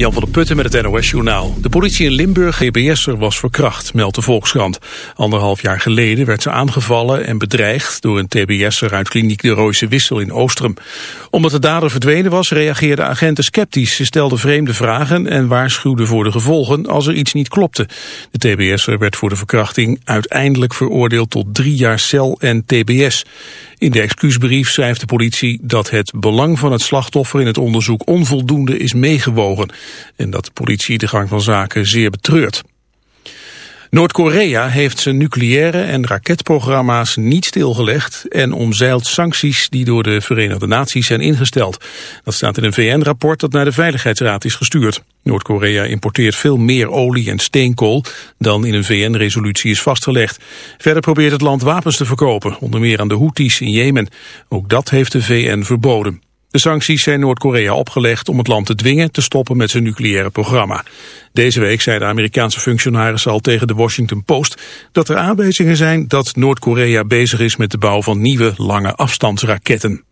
Jan van der Putten met het NOS-journaal. De politie in Limburg, GBS'er, was verkracht, meldt de Volkskrant. Anderhalf jaar geleden werd ze aangevallen en bedreigd... door een TBS'er uit kliniek De Rooise Wissel in Oostrum. Omdat de dader verdwenen was, reageerden agenten sceptisch. Ze stelden vreemde vragen en waarschuwden voor de gevolgen... als er iets niet klopte. De TBS'er werd voor de verkrachting uiteindelijk veroordeeld... tot drie jaar cel en TBS. In de excuusbrief schrijft de politie dat het belang van het slachtoffer in het onderzoek onvoldoende is meegewogen en dat de politie de gang van zaken zeer betreurt. Noord-Korea heeft zijn nucleaire en raketprogramma's niet stilgelegd en omzeilt sancties die door de Verenigde Naties zijn ingesteld. Dat staat in een VN-rapport dat naar de Veiligheidsraad is gestuurd. Noord-Korea importeert veel meer olie en steenkool dan in een VN-resolutie is vastgelegd. Verder probeert het land wapens te verkopen, onder meer aan de Houthis in Jemen. Ook dat heeft de VN verboden. De sancties zijn Noord-Korea opgelegd om het land te dwingen te stoppen met zijn nucleaire programma. Deze week zei de Amerikaanse functionaris al tegen de Washington Post dat er aanwijzingen zijn dat Noord-Korea bezig is met de bouw van nieuwe lange afstandsraketten.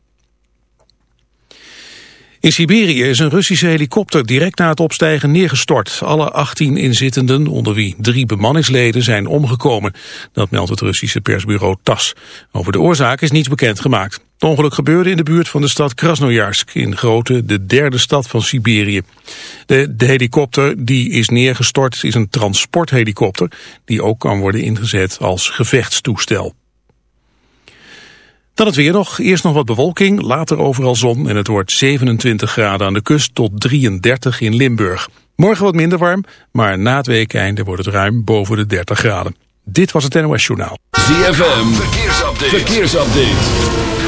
In Siberië is een Russische helikopter direct na het opstijgen neergestort. Alle 18 inzittenden, onder wie drie bemanningsleden, zijn omgekomen. Dat meldt het Russische persbureau TAS. Over de oorzaak is niets bekend gemaakt. Het ongeluk gebeurde in de buurt van de stad Krasnojarsk, in Grote, de derde stad van Siberië. De, de helikopter die is neergestort is een transporthelikopter, die ook kan worden ingezet als gevechtstoestel. Dan het weer nog. Eerst nog wat bewolking, later overal zon en het wordt 27 graden aan de kust tot 33 in Limburg. Morgen wat minder warm, maar na het weekeinde wordt het ruim boven de 30 graden. Dit was het NOS Journaal. ZFM, verkeersupdate. verkeersupdate.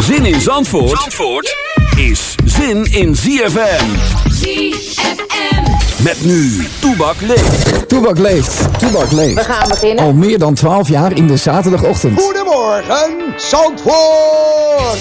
Zin in Zandvoort, Zandvoort is zin in ZFM. ZFM. Met nu, Toebak leeft. Toebak leeft, Toebak leeft. We gaan beginnen. Al meer dan 12 jaar in de zaterdagochtend. Goedemorgen, Zandvoort!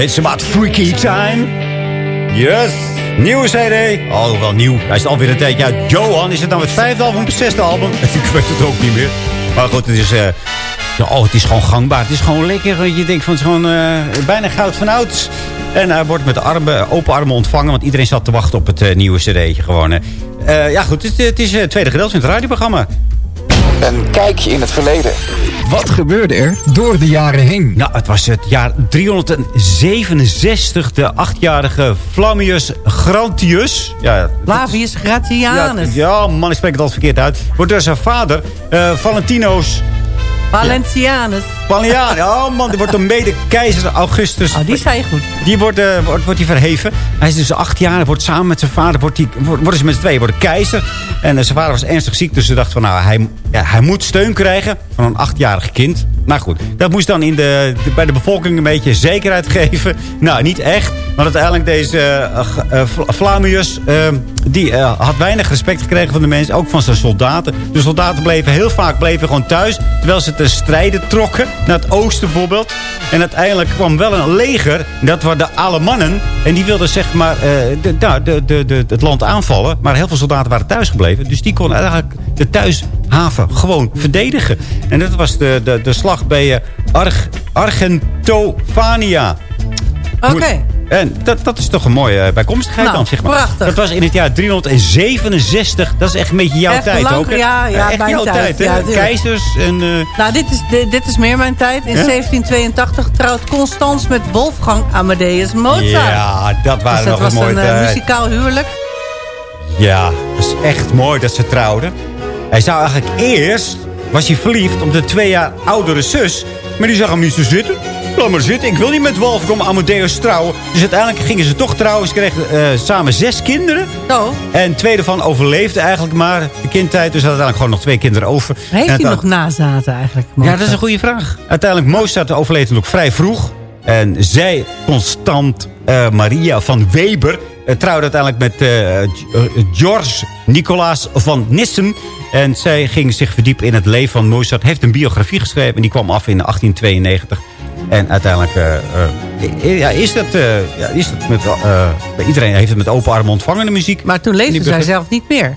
It's about freaky time. Yes. Nieuwe CD. Oh, wel nieuw. Hij is alweer een tijdje uit. Johan, is het nou het vijfde album of het zesde album? Ik weet het ook niet meer. Maar goed, het is... eh, oh, het is gewoon gangbaar. Het is gewoon lekker. Je denkt van het is gewoon eh, bijna goud van oud. En hij wordt met armen, open armen ontvangen. Want iedereen zat te wachten op het eh, nieuwe cd'tje gewoon. ja goed, het, het is het tweede gedeelte van het radioprogramma. Een kijkje in het verleden. Wat gebeurde er door de jaren heen? Nou, het was het jaar 367. De achtjarige Flammius Grantius. Ja, Flavius Gratianus. Ja, ja, man, ik spreek het al verkeerd uit. Wordt door zijn vader, eh, Valentino's Valentianus. Pallian. Oh man, die wordt door mede-keizer Augustus. Oh, die zei je goed. Die wordt, eh, wordt, wordt die verheven. Hij is dus acht jaar. Wordt samen met zijn vader. Wordt die, worden ze met z'n tweeën worden keizer. En eh, zijn vader was ernstig ziek. Dus ze dachten van nou, hij, ja, hij moet steun krijgen van een achtjarig kind. Nou goed, dat moest dan in de, bij de bevolking een beetje zekerheid geven. Nou, niet echt. Maar uiteindelijk deze eh, die had weinig respect gekregen van de mensen. Ook van zijn soldaten. De soldaten bleven heel vaak bleven gewoon thuis. Terwijl ze te strijden trokken. Naar het oosten bijvoorbeeld. En uiteindelijk kwam wel een leger. Dat waren de Alemannen. En die wilden zeg maar eh, de, nou, de, de, de, het land aanvallen. Maar heel veel soldaten waren thuis gebleven. Dus die konden eigenlijk de thuishaven gewoon verdedigen. En dat was de, de, de slag bij eh, Arg, Argentofania. Oké. En dat, dat is toch een mooie eh, bijkomstigheid Nou, dan, zeg maar. prachtig. Dat was in het jaar 367. Dat is echt een beetje jouw Echt tijd lang- ook. hè? ja, ja, echt mijn jouw tijd, ja. Keizers en... eh, Nou, dit is, dit, dit is meer mijn tijd. In Ja? 1782 trouwt Constans met Wolfgang Amadeus Mozart. ja, dat waren dus dat nog was een mooie een eh, muzikaal huwelijk. Ja, dat is echt mooi dat ze trouwden. Hij zou eigenlijk eerst... Was hij verliefd op de twee jaar oudere zus. Maar die zag hem niet zo zitten. Laat maar zitten. Ik wil niet met Wolfgang Amadeus trouwen. Dus uiteindelijk gingen ze toch trouwen. Ze kregen eh, samen zes kinderen. Zo. En twee daarvan overleefde eigenlijk maar de kindtijd. Dus had uiteindelijk gewoon nog twee kinderen over. Heeft hij nog nazaten eigenlijk? Ja, dat is een goede vraag. Uiteindelijk, Mozart overleed natuurlijk vrij vroeg. En zij, Constant eh, Maria van Weber... eh, trouwde uiteindelijk met George Nicolaas van Nissen. En zij ging zich verdiepen in het leven van Mozart. Heeft een biografie geschreven en die kwam af in 1892. En uiteindelijk eh, eh, ja, is dat, eh, ja, is dat met, iedereen heeft het met open armen ontvangen, de muziek. Maar toen leefde zij zelf niet meer.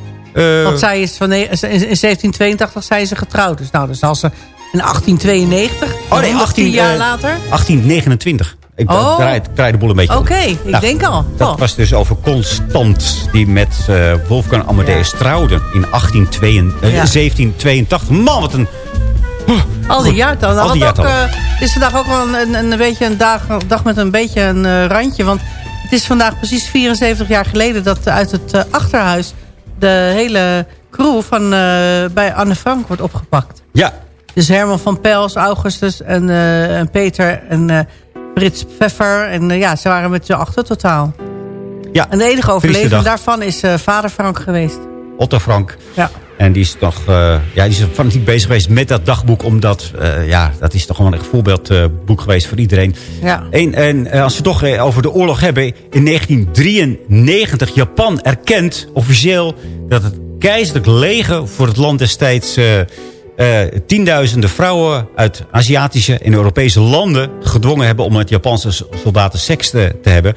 Want zij is van, in 1782 zijn ze getrouwd. Dus nou, dus als ze in 1892, Oh nee, 18 18, jaar later. 1829. Ik Oh. draai, draai de boel een beetje. Oké, ik Nou, denk al. Dat Oh. was dus over Constant, die met Wolfgang Amadeus trouwde in 1882, eh, Ja. 1782. Man, wat een... Al die al die Had ook, jaartallen. eh, het is vandaag ook wel een, een, een beetje een dag, dag met een beetje een eh, randje. Want het is vandaag precies 74 jaar geleden dat uit het eh, achterhuis de hele crew van, bij Anne Frank wordt opgepakt. Ja, Dus Herman van Pels, Augustus en, en Peter en Frits Pfeffer. En ja, ze waren met z'n achter totaal. ja. En de enige overlevende daarvan is vader Frank geweest. Otto Frank. Ja. En die is toch eh, ja, die is fanatiek bezig geweest met dat dagboek. Omdat, eh, ja, dat is toch gewoon een voorbeeldboek geweest voor iedereen. Ja. En, en eh, als we het toch eh, over de oorlog hebben. In 1993, Japan erkent officieel dat het keizerlijk leger voor het land destijds... eh, eh, tienduizenden vrouwen uit Aziatische en Europese landen gedwongen hebben om met Japanse soldaten seks te, te hebben.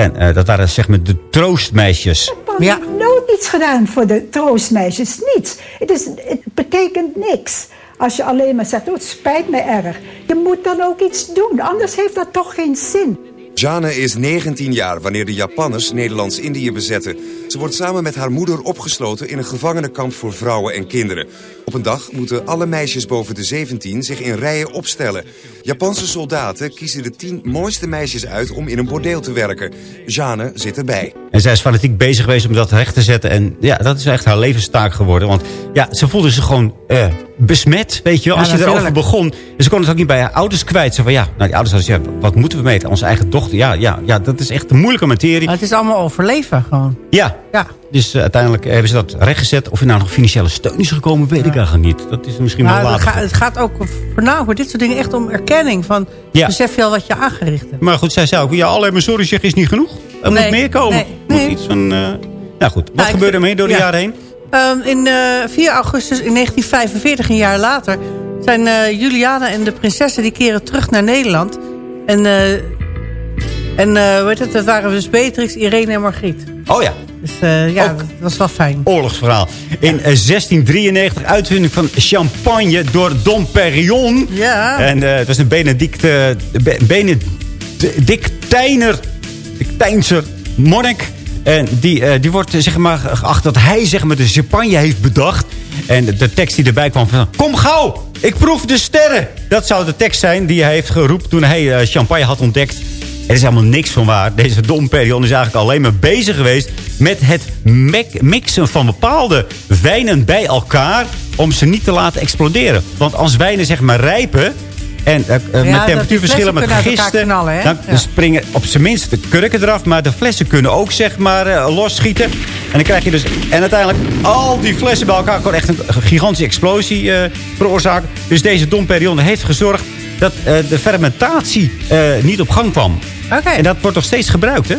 En eh, dat waren zeg maar de troostmeisjes. Ja. nooit iets gedaan voor de troostmeisjes. Niets. Het, is, het betekent niks. Als je alleen maar zegt, oh, het spijt me erg. Je moet dan ook iets doen, anders heeft dat toch geen zin. Jane is 19 jaar wanneer de Japanners Nederlands-Indië bezetten. Ze wordt samen met haar moeder opgesloten in een gevangenenkamp voor vrouwen en kinderen. Op een dag moeten alle meisjes boven de 17 zich in rijen opstellen. Japanse soldaten kiezen de 10 mooiste meisjes uit om in een bordeel te werken. Jane zit erbij. En zij is fanatiek bezig geweest om dat recht te zetten. En ja, dat is echt haar levenstaak geworden. Want ja, ze voelde zich gewoon eh, besmet, weet je wel. Ja, Als je erover begon. En ze kon het ook niet bij haar ouders kwijt. Ze van ja, nou die ouders hadden ja, wat moeten we mee? Onze eigen dochter. Ja, ja, ja, dat is echt een moeilijke materie. Maar het is allemaal overleven gewoon. Ja, Ja. dus eh, uiteindelijk hebben ze dat rechtgezet. Of er nou nog financiële steun is gekomen, weet ik eigenlijk niet. Dat is misschien wel het, later. gaat, het gaat ook voornamelijk voor dit soort dingen echt om erkenning. Van, Ja. besef je al wat je aangericht hebt. Maar goed, zij zei ook, ja, alleen maar sorry zeg is niet genoeg. Er Nee, moet meer komen. nee, Moet iets van, eh, nou goed, wat Nou, gebeurde er mee door de ja. jaren heen? Ehm, in eh, 4 augustus in 1945, een jaar later... zijn Juliana en de prinsessen die keren terug naar Nederland. En En uh, weet het, dat waren dus Beatrix, Irene en Margriet. Oh ja. Dus uh, ja, dat was wel fijn. Oorlogsverhaal. In uh, 1693 uitvinding van champagne door Dom Perignon. Ja. En uh, het was een Benedict, Benedictijner, Dictijnser monnik. En die, die wordt zeg maar, geacht dat hij zeg maar, de champagne heeft bedacht. En de tekst die erbij kwam van... Kom gauw, ik proef de sterren. Dat zou de tekst zijn die hij heeft geroepen toen hij champagne had ontdekt. Er is helemaal niks van waar. Deze Dom Perignon is eigenlijk alleen maar bezig geweest... met het mixen van bepaalde wijnen bij elkaar... om ze niet te laten exploderen. Want als wijnen zeg maar rijpen... En uh, ja, met temperatuurverschillen met gisten... Knallen, dan, springen op zijn minst de kurken eraf. Maar de flessen kunnen ook zeg maar uh, losschieten. En dan krijg je dus... En uiteindelijk al die flessen bij elkaar... kon echt een gigantische explosie veroorzaken. Dus deze Dom Perignon heeft gezorgd... dat de fermentatie niet op gang kwam. Okay. En dat wordt nog steeds gebruikt, hè?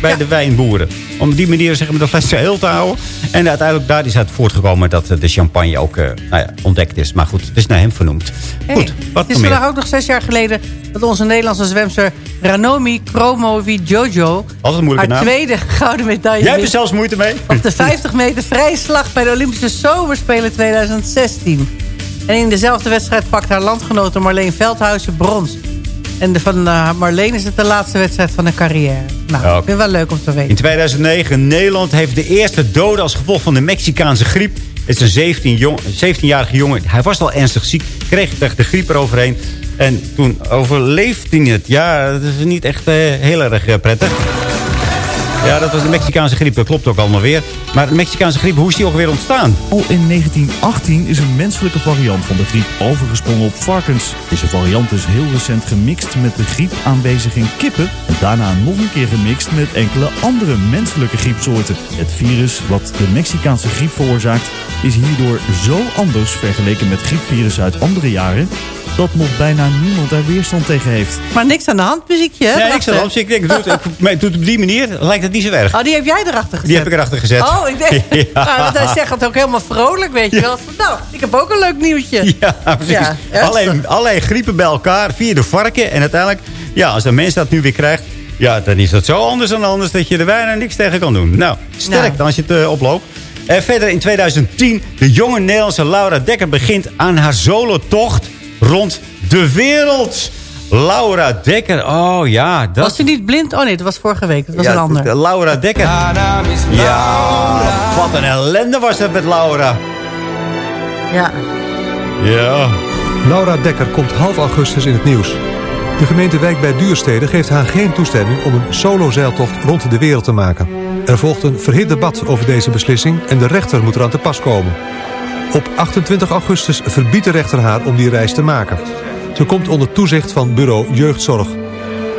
Bij ja. de wijnboeren. Om op die manier zeg maar, de fles heel te houden. En uiteindelijk daar is uit voortgekomen dat de champagne ook uh, nou ja, ontdekt is. Maar goed, het is naar hem vernoemd. Hey, goed, wat Het is vandaag ook nog zes jaar geleden dat onze Nederlandse zwemster Ranomi Kromovi Jojo... Altijd een moeilijke haar naam. tweede gouden medaille Jij hebt er zelfs moeite mee. Op de 50 meter vrije slag bij de Olympische Zomerspelen 2016. En in dezelfde wedstrijd pakt haar landgenote Marleen Veldhuizen brons. En de van uh, Marleen is het de laatste wedstrijd van haar carrière. Nou, okay. ik vind wel leuk om te weten. In 2009, Nederland heeft de eerste doden als gevolg van de Mexicaanse griep. Het is een 17-jarige 17 jongen. Hij was al ernstig ziek, kreeg echt de griep eroverheen. En toen overleefde hij het. Ja, dat is niet echt uh, heel erg uh, prettig. Ja, dat was de Mexicaanse griep. Dat klopt ook allemaal weer. Maar de Mexicaanse griep, hoe is die ook weer ontstaan? Al in 1918 is een menselijke variant van de griep overgesprongen op varkens. Deze variant is heel recent gemixt met de griep aanwezig in kippen. En daarna nog een keer gemixt met enkele andere menselijke griepsoorten. Het virus wat de Mexicaanse griep veroorzaakt is hierdoor zo anders vergeleken met griepvirussen uit andere jaren dat nog bijna niemand daar weerstand tegen heeft. Maar niks aan de hand, muziekje? Nee, niks aan de hand. Ik denk, doe het, ik, doe het op die manier, lijkt het niet zo erg. Oh, die heb jij erachter gezet? Die heb ik erachter gezet. Oh, ik denk, ja. nou, hij zegt het ook helemaal vrolijk, weet je wel. Nou, ik heb ook een leuk nieuwtje. Ja, precies. Ja, alleen, allerlei griepen bij elkaar via de varken. En uiteindelijk, ja, als de mens dat nu weer krijgt... Ja, dan is dat zo anders dan anders dat je er bijna niks tegen kan doen. Nou, sterk nou. dan als je het uh, oploopt. En verder in 2010, de jonge Nederlandse Laura Dekker begint aan haar solotocht rond de wereld. Laura Dekker, oh ja. Dat... Was ze niet blind? Oh nee, dat was vorige week. Dat was ja, een ander. Laura Dekker. Ja, wat een ellende was dat met Laura. Ja. Ja. Laura Dekker komt half augustus in het nieuws. De gemeente Wijk bij Duurstede geeft haar geen toestemming om een solozeiltocht rond de wereld te maken. Er volgt een verhit debat over deze beslissing en de rechter moet eraan te pas komen. Op 28 augustus verbiedt de rechter haar om die reis te maken. Ze komt onder toezicht van bureau Jeugdzorg.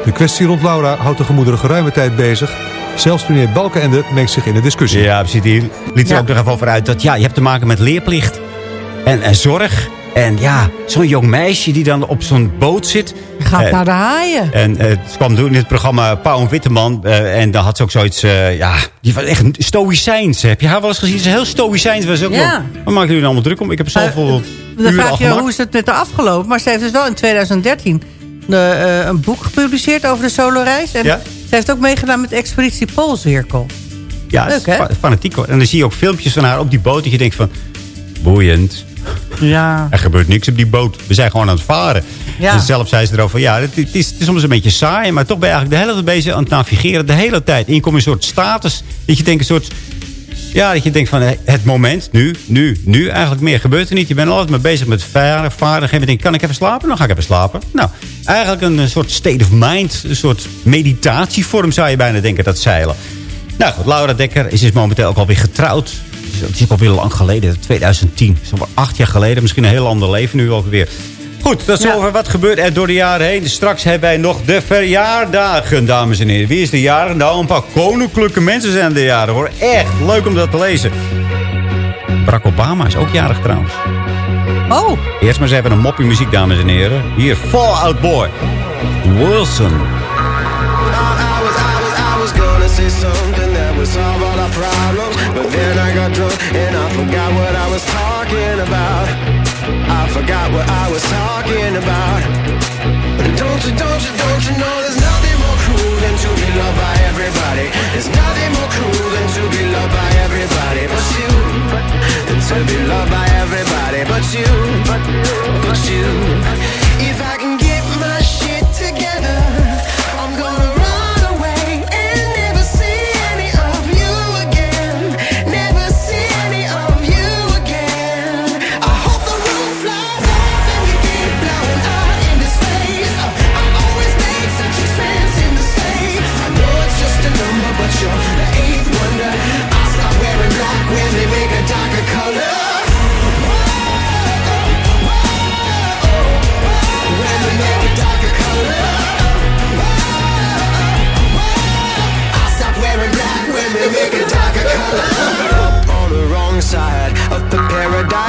De kwestie rond Laura houdt de gemoederen geruime tijd bezig. Zelfs meneer Balkenende mengt zich in de discussie. Ja, precies. Die liet er ja. ook nog even over uit dat ja, je hebt te maken met leerplicht en, en zorg. En ja, zo'n jong meisje die dan op zo'n boot zit. Gaat uh, naar de haaien. En uh, het kwam toen in het programma Pauw en Witteman. Uh, en daar had ze ook zoiets, ja, die was echt stoïcijns. Heb je haar wel eens gezien? Ze is heel stoïcijns. Was ook ja. Wat maakt u allemaal druk om? Ik heb zelf bijvoorbeeld Dan vraag je hoe is het met haar afgelopen. Maar ze heeft dus wel in 2013 de, een boek gepubliceerd over de soloreis. En ja? ze heeft ook meegedaan met Expeditie Poolcirkel. Ja, Leuk, hè? fanatiek hoor. En dan zie je ook filmpjes van haar op die boot. Dat je denkt van, boeiend. Ja. Er gebeurt niks op die boot. We zijn gewoon aan het varen. Ja. En zelf zei ze erover, ja, het, het, is, het is soms een beetje saai. Maar toch ben je eigenlijk de hele tijd bezig aan het navigeren. De hele tijd. En je komt in een soort status. Dat je denkt een soort... Ja, dat je denkt van het moment, nu, nu, nu. Eigenlijk meer gebeurt er niet. Je bent altijd maar bezig met varen, varen. En denkt, kan ik even slapen? Dan ga ik even slapen. Nou, eigenlijk een soort state of mind. Een soort meditatievorm zou je bijna denken, dat zeilen. Nou goed, Laura Dekker is dus momenteel ook alweer getrouwd. Dat is alweer lang geleden, 2010. Dat is alweer acht jaar geleden. Misschien een heel ander leven nu ook weer. Goed, dat is ja. over wat gebeurt er door de jaren heen. Straks hebben wij nog de verjaardagen, dames en heren. Wie is de jarig? Nou, een paar koninklijke mensen zijn de jaren, hoor. Echt leuk om dat te lezen. Barack Obama is ook jarig trouwens. Oh. Eerst maar eens even een moppie muziek, dames en heren. Hier, Fall Out Boy. Wilson. solve all our problems But then I got drunk and I forgot what I was talking about I forgot what I was talking about But Don't you, don't you, don't you know there's nothing more cruel than to be loved by everybody. There's nothing more cruel than to be loved by everybody but you. Than to be loved by everybody but you. But you. If I can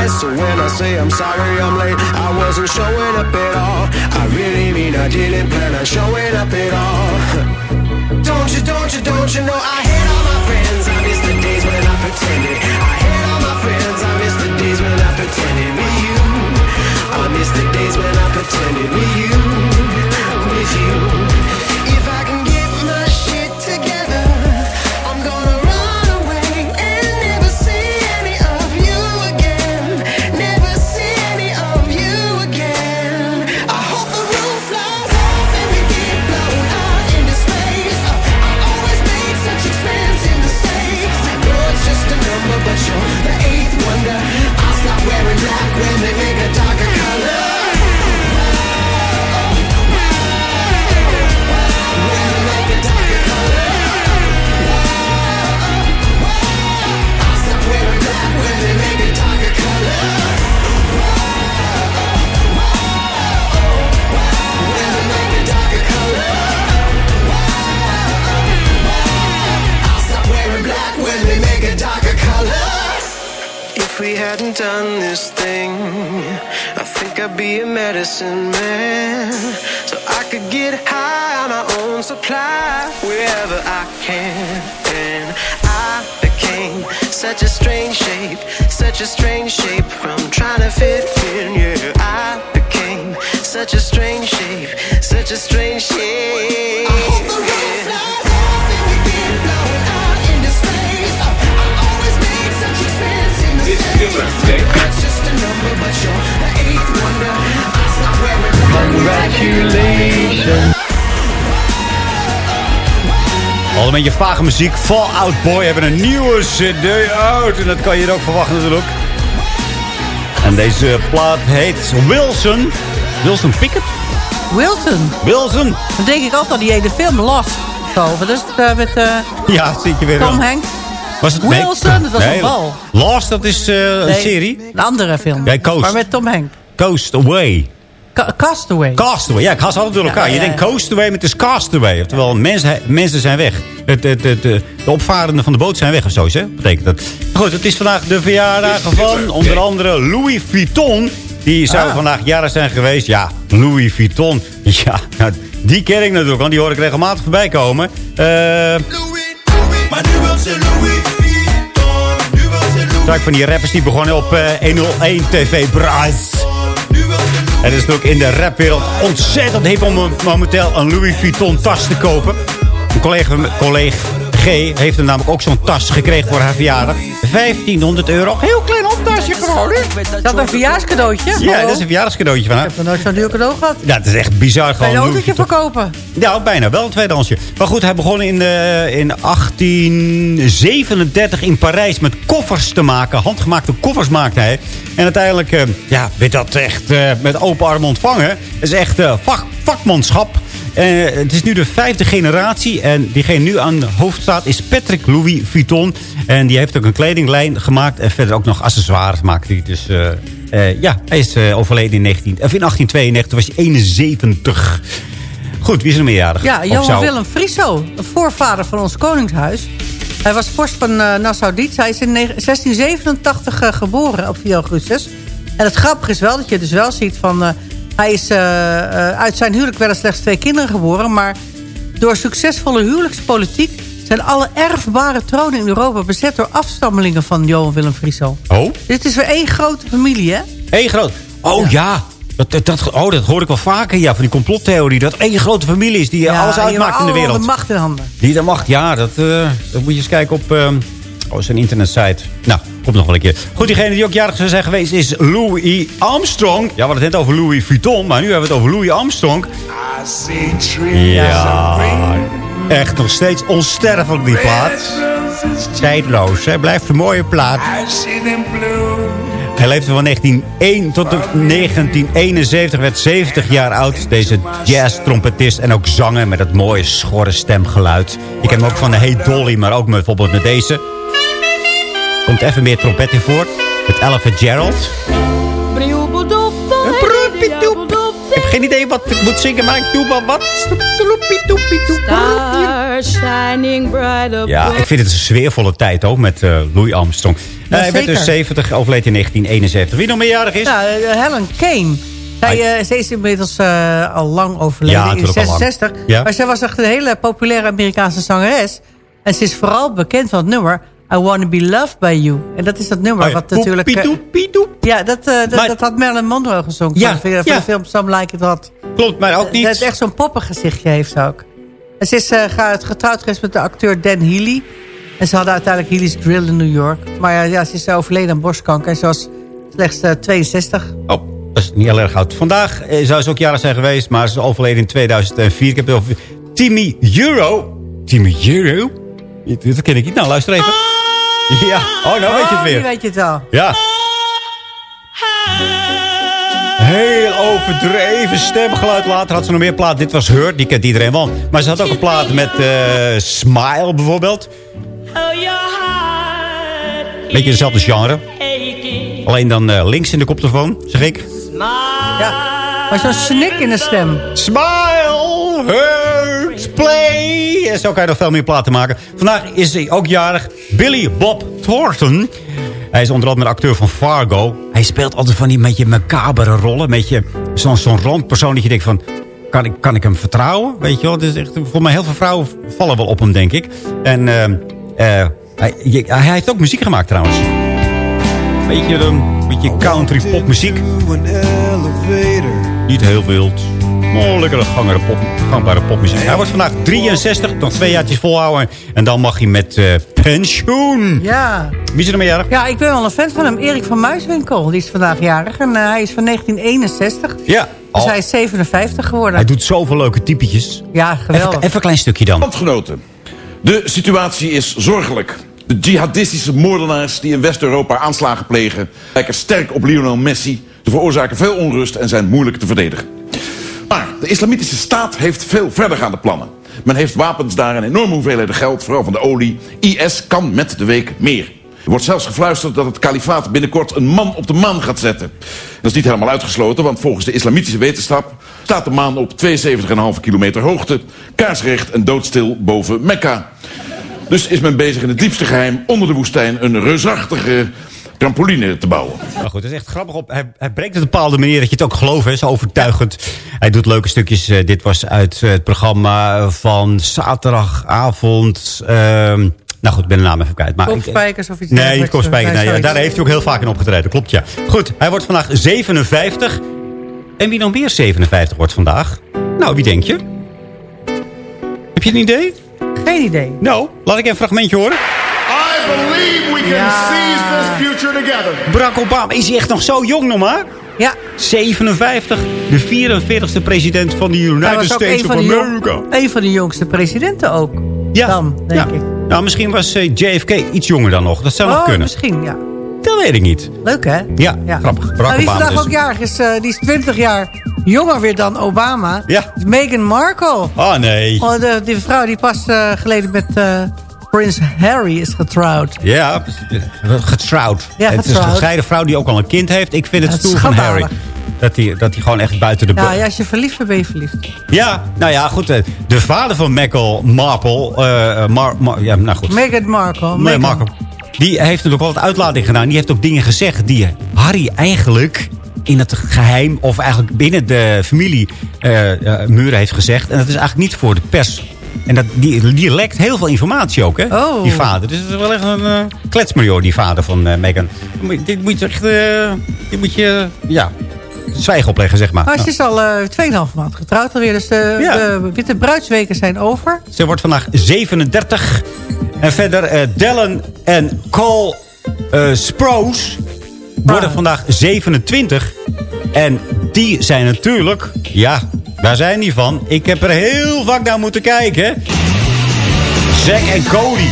paradise. So when I say I'm sorry I'm late, I wasn't showing up at all. I really mean I didn't plan on showing up at all. Don't you, don't you, don't you know I hate all my friends. I miss the days when I pretended. I hate all my friends. I miss the days when I pretended with you. I miss the days when I pretended with you, with you. Hadn't done this thing, I think I'd be a medicine man. So I could get high on my own supply wherever I can. And I became such a strange shape, such a strange shape from trying to fit in. Yeah, I became such a strange shape, such a strange shape. I hope the roof expensive mistakes. It's just a number, but you're the eighth wonder. I stop wearing Congratulations. Al een beetje vage muziek. Fall Out Boy hebben een nieuwe cd uit. En dat kan je er ook verwachten natuurlijk. En deze plaat heet Wilson. Wilson Pickett? Wilson. Wilson. Dan denk ik altijd aan die hele film Lost. Zo, wat is het eh, met eh, Ja, zit je weer Tom. Hanks? Was het Wilson, dat was een bal. Lost, dat is eh, een Nee, serie. Een andere film. Ja, Coast. Maar met Tom Hanks. Coast Away. Ca- Castaway. Castaway. Ja, ik ga ze altijd door Ja, elkaar. ja, Je ja. denkt Coastaway, maar het is Castaway. Oftewel, mensen, mensen zijn weg. Het, het, het, de opvarenden van de boot zijn weg of zo, hè? Betekent dat. Goed, het is vandaag de verjaardag van onder andere Louis Vuitton. Die zou Ah. vandaag jaren zijn geweest. Ja, Louis Vuitton. Ja, nou, die ken ik natuurlijk, want die hoor ik regelmatig voorbij komen. Eh Straks van die rappers die begonnen op eh, 101 TV Braz. Het is natuurlijk in de rapwereld ontzettend hip om momenteel een Louis Vuitton tas te kopen. Een collega, collega G heeft er namelijk ook zo'n tas gekregen voor haar verjaardag. 1500 euro. Heel klein optasje gewoon. Is dat een verjaarscadeautje? Ja, Hallo? dat is een verjaardagscadeautje van haar. Ik heb nog nooit zo'n duur cadeau gehad. Ja, het is echt bizar. Gewoon een autootje verkopen? Ja, bijna wel een tweedehandsje. Maar goed, hij begon in, eh, in 1837 in Parijs met koffers te maken. Handgemaakte koffers maakte hij. En uiteindelijk eh, ja, werd dat echt eh, met open armen ontvangen. Het is echt vak, vakmanschap. Eh, het is nu de vijfde generatie. En diegene nu aan de hoofd staat is Patrick Louis Vuitton. En die heeft ook een kledinglijn gemaakt. En verder ook nog accessoires maakt hij. Dus eh, eh, ja, hij is overleden in, 19, of in 1892. Toen was hij 71. Goed, wie is er meerjarig? Ja, Johan zou- Willem Frieso, een voorvader van ons koningshuis. Hij was vorst van Nassau-Dietz. Hij is in negen- 1687 eh, geboren op 4 augustus. En het grappige is wel dat je dus wel ziet van... hij is eh, eh, uit zijn huwelijk werden slechts twee kinderen geboren... maar door succesvolle huwelijkspolitiek... zijn alle erfbare tronen in Europa bezet door afstammelingen van Johan Willem Frieso. Oh, Dit is weer één grote familie, hè? één groot. Oh ja. Dat, dat, dat- oh, dat hoor ik wel vaker, ja, van die complottheorie. Dat één grote familie is die Ja, alles die uitmaakt in de wereld. allemaal de macht in handen. Die de macht, ja, dat, eh, dat moet je eens kijken op... eh, oh, zijn internetsite. Nou, komt nog wel een keer. Goed, diegene die ook jarig zou zijn geweest is Louis Armstrong. Ja, we hadden het net over Louis Vuitton, maar nu hebben we het over Louis Armstrong. Ja, echt nog steeds onsterfelijk die plaat. Tijdloos, hè? blijft een mooie plaat. Hij leefde van 1901 tot de 1971, werd 70 jaar oud. Deze jazz-trompetist en ook zanger met het mooie schorre stemgeluid. Je kent hem ook van de Hey Dolly, maar ook bijvoorbeeld met deze. Komt even meer trompet in voor. Met Ella Gerald. Ik heb geen idee wat ik moet zingen, maar ik doe wel wat. shining bright Ja, ik vind het een sfeervolle tijd ook met eh, Louis Armstrong. Ja, hij werd dus zeker. 70, overleed in 1971. Wie nog meerjarig is? Ja, eh, Helen Kane. Zij, eh, ze is inmiddels eh, al lang overleden, Ja, in natuurlijk al lang. 66. Ja. Maar zij was echt een hele populaire Amerikaanse zangeres. En ze is vooral bekend van het nummer... I Wanna Be Loved By You. En dat is dat nummer Oh ja. wat natuurlijk... eh, ja, dat, eh, dat, Maar- dat had Marilyn Monroe gezongen. Ja, voor, de- voor ja. de film Some Like It Hot. Klopt, maar ook niet... Dat echt zo'n poppengezichtje heeft ze ook. En ze is eh, ge- getrouwd geweest met de acteur Dan Healy. En ze hadden uiteindelijk Healy's Grill in New York. Maar ja, ja, ze is overleden aan borstkanker. En ze was slechts eh, 62. Oh, dat is niet heel erg oud. Vandaag eh, zou ze ook jarig zijn geweest, maar ze is overleden in 2004. Ik heb het over Timmy Euro. Timmy Euro? Dat ken ik niet. Nou, luister even. Ja, oh, nou weet je het Oh, nu weer. weet je het wel. Ja. Heel overdreven stemgeluid. Later had ze nog meer plaat. Dit was Hurt, die kent iedereen wel. Maar ze had ook een plaat met eh, Smile bijvoorbeeld. Beetje dezelfde genre. Alleen dan eh, links in de koptelefoon, zeg ik. Ja. Maar zo'n snik in de stem. Smile, hurt. En zo kan je nog veel meer platen maken. Vandaag is hij ook jarig. Billy Bob Thornton. Hij is onder andere acteur van Fargo. Hij speelt altijd van die beetje macabere rollen. Een beetje zo'n zo'n rondpersoon dat je denkt van... Kan ik, kan ik hem vertrouwen? Weet je wel? Is echt, voor mij heel veel vrouwen vallen wel op hem, denk ik. En ehm, eh, hij, hij heeft ook muziek gemaakt trouwens. Beetje, een beetje country popmuziek. Niet heel wild. Maar lekkere gangere pop, gangbare popmuziek. Hij wordt vandaag 63, nog twee jaartjes volhouden. En dan mag hij met eh, pensioen. Ja. Wie is er nog jarig? Ja, ik ben wel een fan van hem. Erik van Muiswinkel. Die is vandaag jarig. En eh, hij is van 1961. Ja. Dus Oh, hij is 57 geworden. hij doet zoveel leuke typetjes. Ja, geweldig. Even, even een klein stukje dan. Landgenoten, de situatie is zorgelijk. De jihadistische moordenaars die in West-Europa aanslagen plegen... lijken sterk op Lionel Messi. Ze veroorzaken veel onrust en zijn moeilijk te verdedigen. Maar de islamitische staat heeft veel verdergaande plannen. Men heeft wapens daar en enorme hoeveelheden geld, vooral van de olie. IS kan met de week meer. Er wordt zelfs gefluisterd dat het kalifaat binnenkort een man op de maan gaat zetten. Dat is niet helemaal uitgesloten, want volgens de islamitische wetenschap... staat de maan op 72,5 kilometer hoogte... kaarsrecht en doodstil boven Mekka. Dus is men bezig in het diepste geheim onder de woestijn... een reusachtige trampoline te bouwen. Maar goed, het is echt grappig. Op. Hij, hij brengt het op een bepaalde manier dat je het ook gelooft. Hè, zo overtuigend. Hij doet leuke stukjes. Eh, dit was uit eh, het programma van zaterdagavond. Ehm, nou goed, ik ben de naam even kwijt. Maar Kopspijkers of iets Nee, niet dergelijks. Kopspijker. Nee, daar heeft hij ook heel vaak in opgetreden. Klopt, ja. Goed, hij wordt vandaag 57. En wie nog meer 57 wordt vandaag? Nou, wie denk je? Heb je een idee? Geen idee. Nou, laat ik een fragmentje horen. Believe we can seize this future together. Barack Obama, is hij echt nog zo jong nog maar? Ja. 57, de 44ste president van de United States of van, de America. een van de jongste presidenten ook. Ja. Dan, denk ik. Nou, misschien was eh, JFK iets jonger dan nog. Dat zou nog oh, kunnen. misschien, ja. Dat weet ik niet. Leuk, hè? Ja, grappig. Barack Nou, wie Obama vandaag dus. ook jarig is, eh, die is 20 jaar jonger weer dan Obama. Ja. Is Meghan Markle. Oh, nee. Oh, de, die vrouw die pas eh, geleden met eh, Prins Harry is getrouwd. Ja, getrouwd. Ja, Het is een gescheiden vrouw die ook al een kind heeft. Ik vind het Ja, stoer van Harry. Dat hij, dat hij gewoon echt buiten de... Ja, ja, als je verliefd bent, ben je verliefd. Ja, nou ja, goed. eh, De vader van Michael Marple... eh, Mar, Mar- ja, nou goed. Meghan Markle. Nee, Meghan. Marco. Die heeft natuurlijk wel wat uitlating gedaan. Die heeft ook dingen gezegd die Harry eigenlijk in het geheim... of eigenlijk binnen de familie eh, eh, muren heeft gezegd. En dat is eigenlijk niet voor de pers. En dat, die, die lekt heel veel informatie ook, hè? Oh. Die vader. Dus het is wel echt een eh kletsmajor, die vader van eh Meghan. Dit moet je echt... eh, dit moet je... ja, zwijgen opleggen, zeg maar. Maar ze Nou, is al eh 2,5 maand getrouwd alweer. Dus de, Ja. de witte bruidsweken zijn over. Ze wordt vandaag 37. En verder eh Dellen en Cole Sprouse worden vandaag 27. En die zijn natuurlijk... Ja, waar zijn die van? Ik heb er heel vaak naar moeten kijken. Zack en Cody.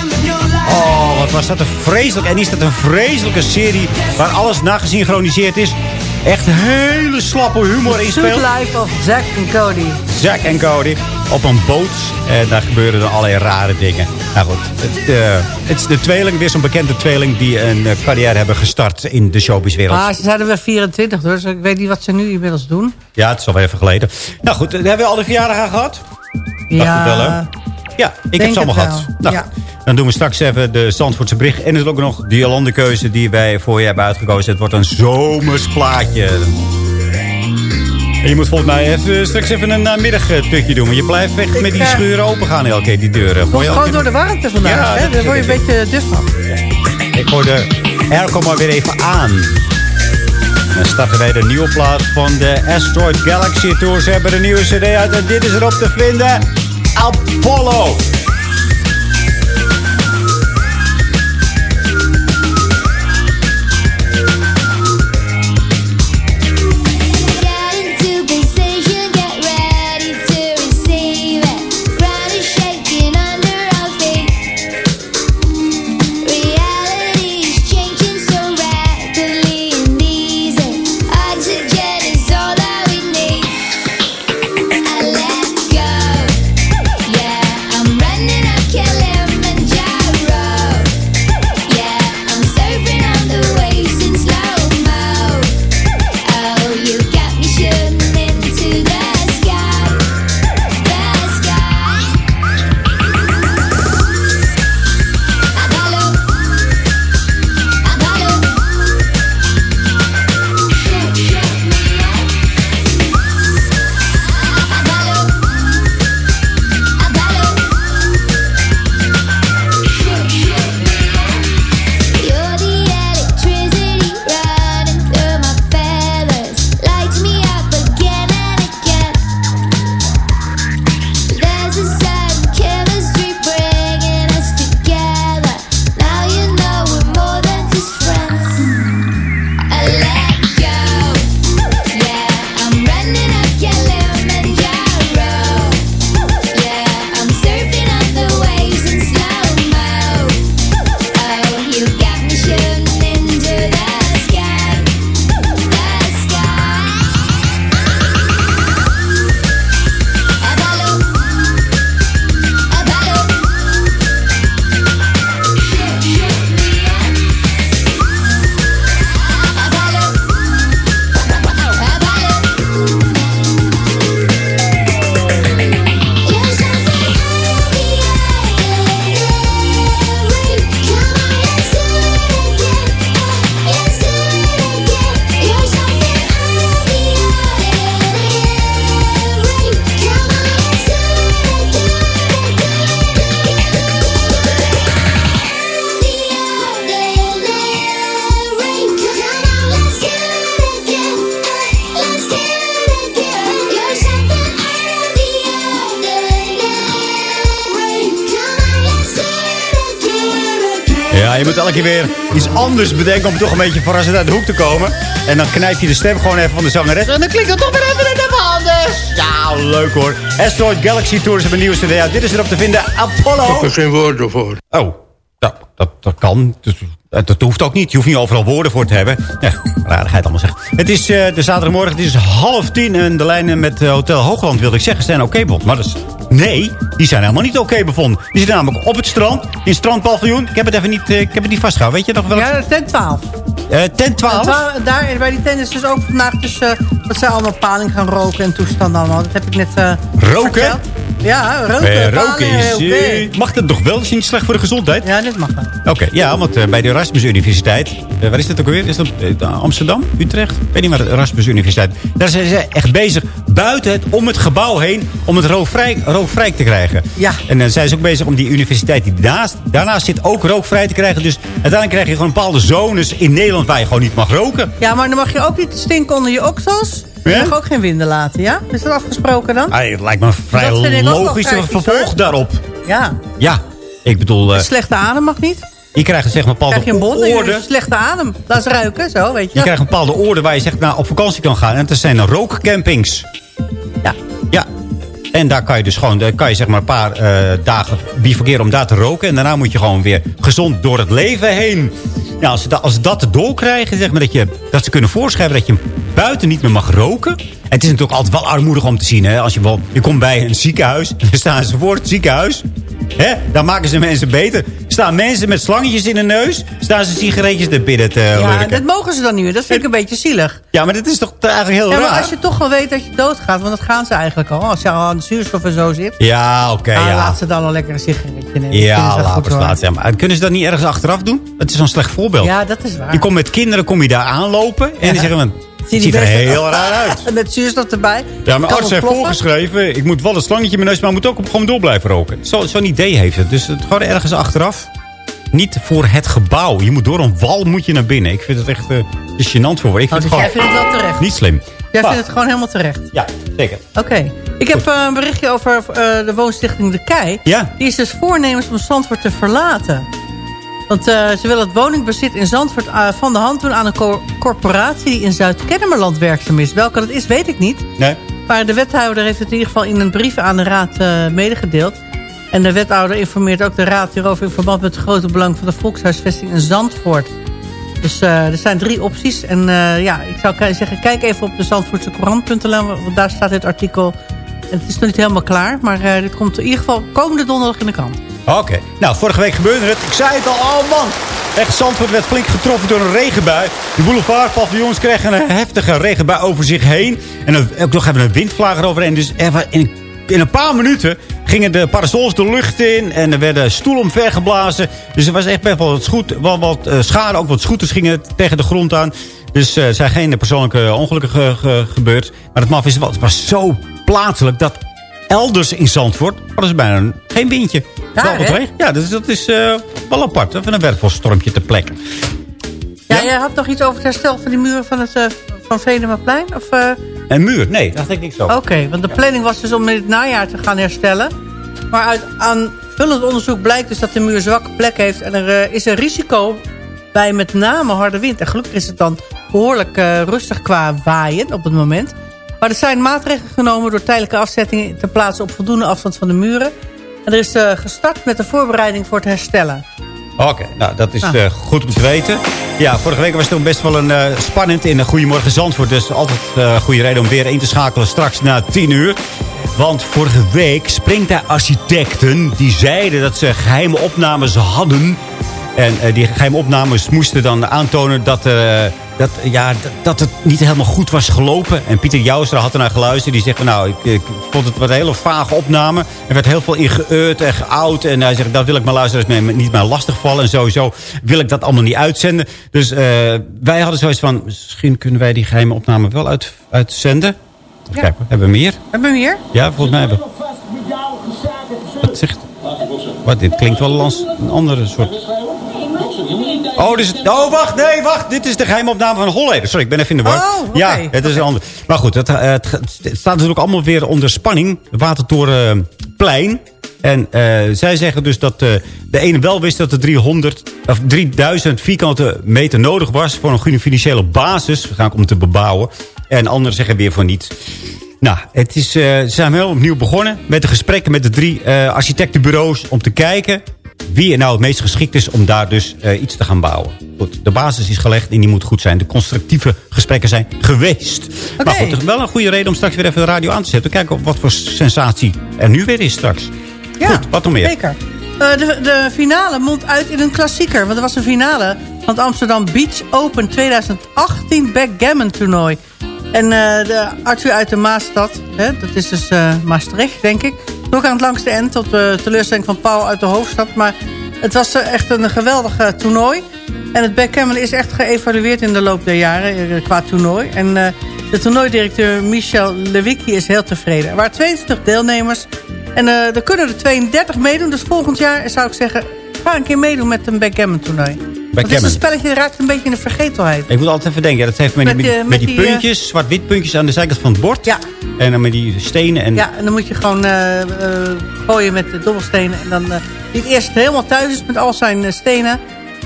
Oh, wat was dat een vreselijk... En is dat een vreselijke serie waar alles nagesynchroniseerd is. Echt hele slappe humor in speelt. Life of Zack en Cody. Zack en Cody op een boot. En daar gebeuren dan allerlei rare dingen. Nou goed, het, eh, het is de tweeling, weer zo'n bekende tweeling... die een eh, carrière hebben gestart in de showbizwereld. Maar ze zijn er weer 24, dus ik weet niet wat ze nu inmiddels doen. Ja, het is alweer even geleden. Nou goed, eh, hebben we al de verjaardag aan gehad? Ja, wel? Ja, ik heb ze allemaal gehad. Nou, Ja. Dan doen we straks even de Zandvoortse bericht. En er is ook nog die landenkeuze die wij voor je hebben uitgekozen. Het wordt een zomers plaatje. En je moet volgens mij even, straks even een namiddagtukje doen. Want je blijft echt met die eh, scheuren open gaan elke keer, die deuren. Gooi elke gewoon keer- door de warmte vandaag. Ja, hè? Daar word je een beetje duf van. Ik gooi de airco maar weer even aan. Dan starten wij de nieuwe plaat van de Asteroid Galaxy Tour. Ze hebben een nieuwe cd uit en dit is erop te vinden. Apollo. Anders bedenken om toch een beetje verrassend uit de hoek te komen. En dan knijp je de stem gewoon even van de zangeres. En dan klinkt het toch weer even net anders. Ja, leuk hoor. Asteroid Galaxy hebben een nieuwe cd uit. Dit is erop te vinden. Apollo. Ik heb er geen woorden voor. Oh, dat, dat, dat kan. Dat hoeft ook niet. Je hoeft niet overal woorden voor te hebben. Ja, rarigheid allemaal zeg. Het is eh, de zaterdagmorgen. Het is half tien. En de lijnen met eh, Hotel Hoogland, wilde ik zeggen, zijn oké bevonden. Maar dat is... Nee, die zijn helemaal niet oké bevonden. Die zitten namelijk op het strand. In het strandpaviljoen. Ik heb het even niet, eh, ik heb het niet vastgehouden. Weet je nog wel? Ja, tent 12. Eh, tent 12? En twa- Daar, bij die tent is dus ook vandaag dus, eh, dat zij allemaal paling gaan roken en toestanden allemaal. Dat heb ik net Roken? verteld. Ja, roken. Eh, roken is... eh, mag dat nog wel? Is niet slecht voor de gezondheid? Ja, dit mag wel. Oké, ja, want eh, bij de Erasmus Universiteit... waar is dat ook alweer? Is dat Amsterdam? Utrecht? Ik weet niet waar de Erasmus Universiteit... Daar zijn ze echt bezig buiten het, om het gebouw heen... om het rookvrij, rookvrij te krijgen. Ja. En dan zijn ze ook bezig om die universiteit die daarnaast, daarnaast zit... ook rookvrij te krijgen. Dus uiteindelijk krijg je gewoon bepaalde zones in Nederland... waar je gewoon niet mag roken. Ja, maar dan mag je ook niet stinken onder je oksels. Je mag ook geen winden laten, ja? Is dat afgesproken dan? Ah, het lijkt me een vrij logisch vervolg hoor. daarop. Ja. Ja, ik bedoel, eh, Slechte adem mag niet. je krijgt zeg maar Krijg je een bepaalde bon en orde. slechte adem. Laat ze ruiken, zo, weet je. Je krijgt een bepaalde orde waar je zegt nou, op vakantie kan gaan. En dat zijn rookcampings. Ja. Ja. En daar kan je dus gewoon, daar kan je zeg maar een paar eh, dagen bivakeren om daar te roken. En daarna moet je gewoon weer gezond door het leven heen. Ja, als ze, dat, als ze dat doorkrijgen, zeg maar, dat, je, dat ze kunnen voorschrijven dat je buiten niet meer mag roken. En het is natuurlijk altijd wel armoedig om te zien. Hè? Als je, wel, je komt bij een ziekenhuis en dan staan ze voor het ziekenhuis. Hè? Dan maken ze mensen beter. Staan mensen met slangetjes in de neus. Staan ze sigaretjes er binnen te Ja, lurken. dat mogen ze dan niet meer. Dat vind ik een beetje zielig. Ja, maar dat is toch eigenlijk heel Ja, maar raar? als je toch wel weet dat je doodgaat, want dat gaan ze eigenlijk al. Als je al aan de zuurstof en zo zit, Ja, oké, ah, ja. laat ze dan al lekker een sigaretje nemen. Ja, ze laten laten. Ja, maar kunnen ze dat niet ergens achteraf doen? Het is zo'n slecht voorbeeld. Ja, dat is waar. Je komt met kinderen, kom je daar aanlopen. En Ja. die zeggen, Zie ziet er heel raar uit. Met zuurstof erbij. Ja, mijn arts heeft voorgeschreven... ik moet wel een slangetje in mijn neus, maar moet ook gewoon door blijven roken. Zo- Zo'n idee heeft het. Dus het gewoon ergens achteraf. Niet voor het gebouw. Je moet door een wal moet je naar binnen. Ik vind het echt te gênant voor. Ik vind Oh, het dus jij gewoon vindt het wel terecht. niet slim. Jij Maar- vindt het gewoon helemaal terecht. Ja, zeker. Oké. Ik heb eh, een berichtje over eh, de woonstichting De Kei. Ja. Die is dus voornemens om Zandvoort te verlaten. Want eh, ze willen het woningbezit in Zandvoort eh, van de hand doen aan een co- corporatie die in Zuid-Kennemerland werkzaam is. Welke dat is, weet ik niet. Nee. Maar de wethouder heeft het in ieder geval in een brief aan de raad eh, medegedeeld. En de wethouder informeert ook de raad hierover in verband met het grote belang van de volkshuisvesting in Zandvoort. Dus er zijn drie opties. En ja, ik zou zeggen, kijk even op de Zandvoortse Courant.nl, want daar staat dit artikel. En het is nog niet helemaal klaar, maar dit komt in ieder geval komende donderdag in de krant. Oké. Nou, vorige week gebeurde het. Ik zei het al, oh man. Echt, Zandvoort werd flink getroffen door een regenbui. De boulevardpaviljoens kregen een heftige regenbui over zich heen. En ook nog hebben een windvlaag eroverheen. Dus in, in een paar minuten gingen de parasols de lucht in. En er werden stoelen omvergeblazen. Dus er was echt best wel wat, wat eh, schade. Ook wat scooters gingen tegen de grond aan. Dus eh, er zijn geen persoonlijke ongelukken ge- ge- gebeurd. Maar het maf is wel, het was zo plaatselijk dat elders in Zandvoort hadden ze bijna een- geen windje. Ja, dat is, dat is eh, wel apart. Even een wervelstroompje te plekken. Ja, jij had nog iets over het herstel van die muren van het eh, van Venemaplein? Of, eh, Een muur? Nee, dat denk ik zo. Oké, want de planning was dus om in het najaar te gaan herstellen. Maar uit aanvullend onderzoek blijkt dus dat de muur zwakke plek heeft. En er is een risico bij met name harde wind. En gelukkig is het dan behoorlijk eh, rustig qua waaien op het moment. Maar er zijn maatregelen genomen door tijdelijke afzettingen te plaatsen op voldoende afstand van de muren. En er is eh, gestart met de voorbereiding voor het herstellen. Oké, nou dat is Ah. eh, goed om te weten. Ja, vorige week was het toen best wel een eh, spannend in Goedemorgen Zandvoort. Dus altijd een goede reden om weer in te schakelen straks na 10 uur. Want vorige week springtijd architecten die zeiden dat ze geheime opnames hadden. En eh, die geheime opnames moesten dan aantonen dat, eh, dat, ja, dat, het niet helemaal goed was gelopen. En Pieter Joustra had ernaar geluisterd. Die zegt van nou, ik, ik vond het wat een hele vage opname. Er werd heel veel in geëurd en geout. En hij zegt, dat wil ik mijn luisteraars mee, niet meer lastigvallen. En sowieso wil ik dat allemaal niet uitzenden. Dus eh, wij hadden zoiets van, misschien kunnen wij die geheime opname wel uit, uitzenden. Kijken, hebben we meer? Hebben we hier? Ja, volgens mij hebben we. Wat zegt... Wat, dit klinkt wel als een andere soort... Oh, dus, oh, wacht, nee, wacht. Dit is de geheime opname van Holleder. Sorry, ik ben even in de war. Oh. Ja, het is een ander. Maar goed, het, eh, het, het staat natuurlijk allemaal weer onder spanning. Watertorenplein. En eh, zij zeggen dus dat eh, de ene wel wist dat er 300, of 3000 vierkante meter nodig was... voor een goede financiële basis. We gaan om te bebouwen. En anderen zeggen weer van niet. Nou, het is, ze zijn wel opnieuw begonnen met de gesprekken met de drie architectenbureaus... om te kijken wie er nou het meest geschikt is om daar dus eh, iets te gaan bouwen. Goed, de basis is gelegd en die moet goed zijn. De constructieve gesprekken zijn geweest. Maar goed, het is wel een goede reden om straks weer even de radio aan te zetten. Kijken wat voor sensatie er nu weer is straks. Ja, Goed, wat nog meer? Zeker. Eh, de, de finale mondt uit in een klassieker. Want er was een finale van het Amsterdam Beach Open 2018 Backgammon toernooi. En eh, de Arthur uit de Maastad, hè, dat is dus eh, Maastricht, denk ik. Trok aan het langste eind tot de teleurstelling van Paul uit de hoofdstad. Maar het was eh, echt een geweldig toernooi. En het backgammon is echt geëvalueerd in de loop der jaren qua toernooi. En de toernooidirecteur Michel Lewicki is heel tevreden. Er waren 22 deelnemers. En er kunnen er 32 meedoen. Dus volgend jaar zou ik zeggen, ga een keer meedoen met een backgammon toernooi. Het is een spelletje dat raakt een beetje in de vergetelheid. Ik moet altijd even denken. Ja, dat heeft met, die, Met die- die- met met die die, eh, puntjes, zwart-wit puntjes aan de zijkant van het bord. Ja. En dan met die stenen. En, Ja, en dan moet je gewoon eh, eh, gooien met de dobbelstenen. En dan eh, wie het eerst helemaal thuis is met al zijn eh, stenen,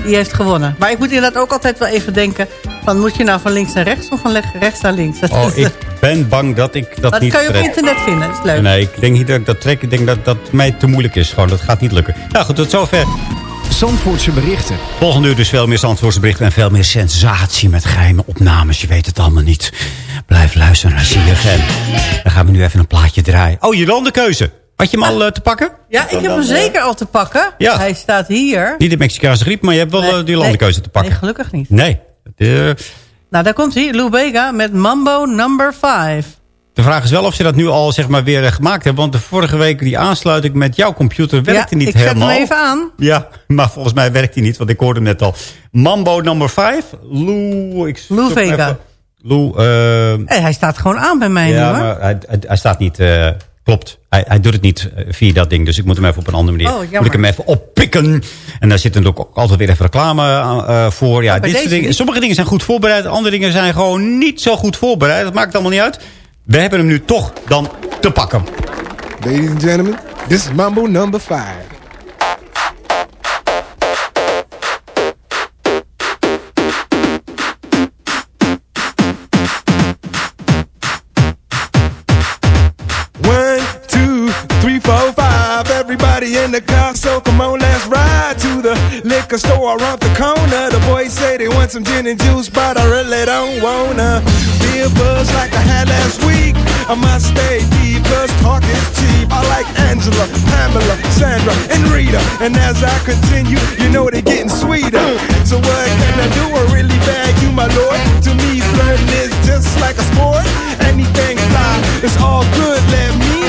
die heeft gewonnen. Maar ik moet inderdaad ook altijd wel even denken... Van, moet je nou van links naar rechts of van rechts naar links? Dat, Oh, is, ik ben bang dat ik dat, dat niet kan je op trek. internet vinden, dat is leuk. Nee, ik denk niet dat ik dat trek. Ik denk dat dat mij te moeilijk is. Gewoon, dat gaat niet lukken. Nou goed, tot zover. Zandvoortse berichten. Volgende uur dus veel meer Zandvoortse berichten en veel meer sensatie met geheime opnames. Je weet het allemaal niet. Blijf luisteren naar CFM. Dan gaan we nu even een plaatje draaien. Oh, je landenkeuze. Had je hem al eh, te pakken? Ja, ik heb hem zeker al te pakken. Ja. Hij staat hier. Niet de Mexicaanse griep, maar je hebt wel Nee, eh, die landenkeuze nee, te pakken. Nee, gelukkig niet. Nee. De, Nou, daar komt hij. Lou Bega met Mambo number 5. De vraag is wel of ze dat nu al zeg maar, weer eh, gemaakt hebben. Want de vorige week die aansluiting met jouw computer werkte ja, niet ik zet helemaal. hem even aan. Ja, maar volgens mij werkt hij niet, want ik hoorde hem net al. Mambo number 5. Lou... Ik Lou Vega. Lou... eh, Hey, hij staat gewoon aan bij mij ja, nu, hoor. maar hij, hij, hij staat niet... eh, klopt. Hij, hij doet het niet eh, via dat ding. Dus ik moet hem even op een andere manier... Oh, moet ik hem even oppikken. En daar zit natuurlijk ook altijd weer even reclame eh, voor. Ja, dit soort dingen. Sommige dingen zijn goed voorbereid. Andere dingen zijn gewoon niet zo goed voorbereid. Dat maakt allemaal niet uit. We hebben hem nu toch dan te pakken. Ladies and gentlemen, this is Mambo number five. One, two, three, four, five. Everybody in the car, so come on, let's liquor store around the corner. The boys say they want some gin and juice, but I really don't wanna be a buzz like I had last week. I must stay deep, cause talk is cheap. I like Angela, Pamela, Sandra, and Rita. And as I continue, you know they're getting sweeter. So what can I do? I really bag you, my lord. To me, flirting is just like a sport. Anything fly, it's all good. Let me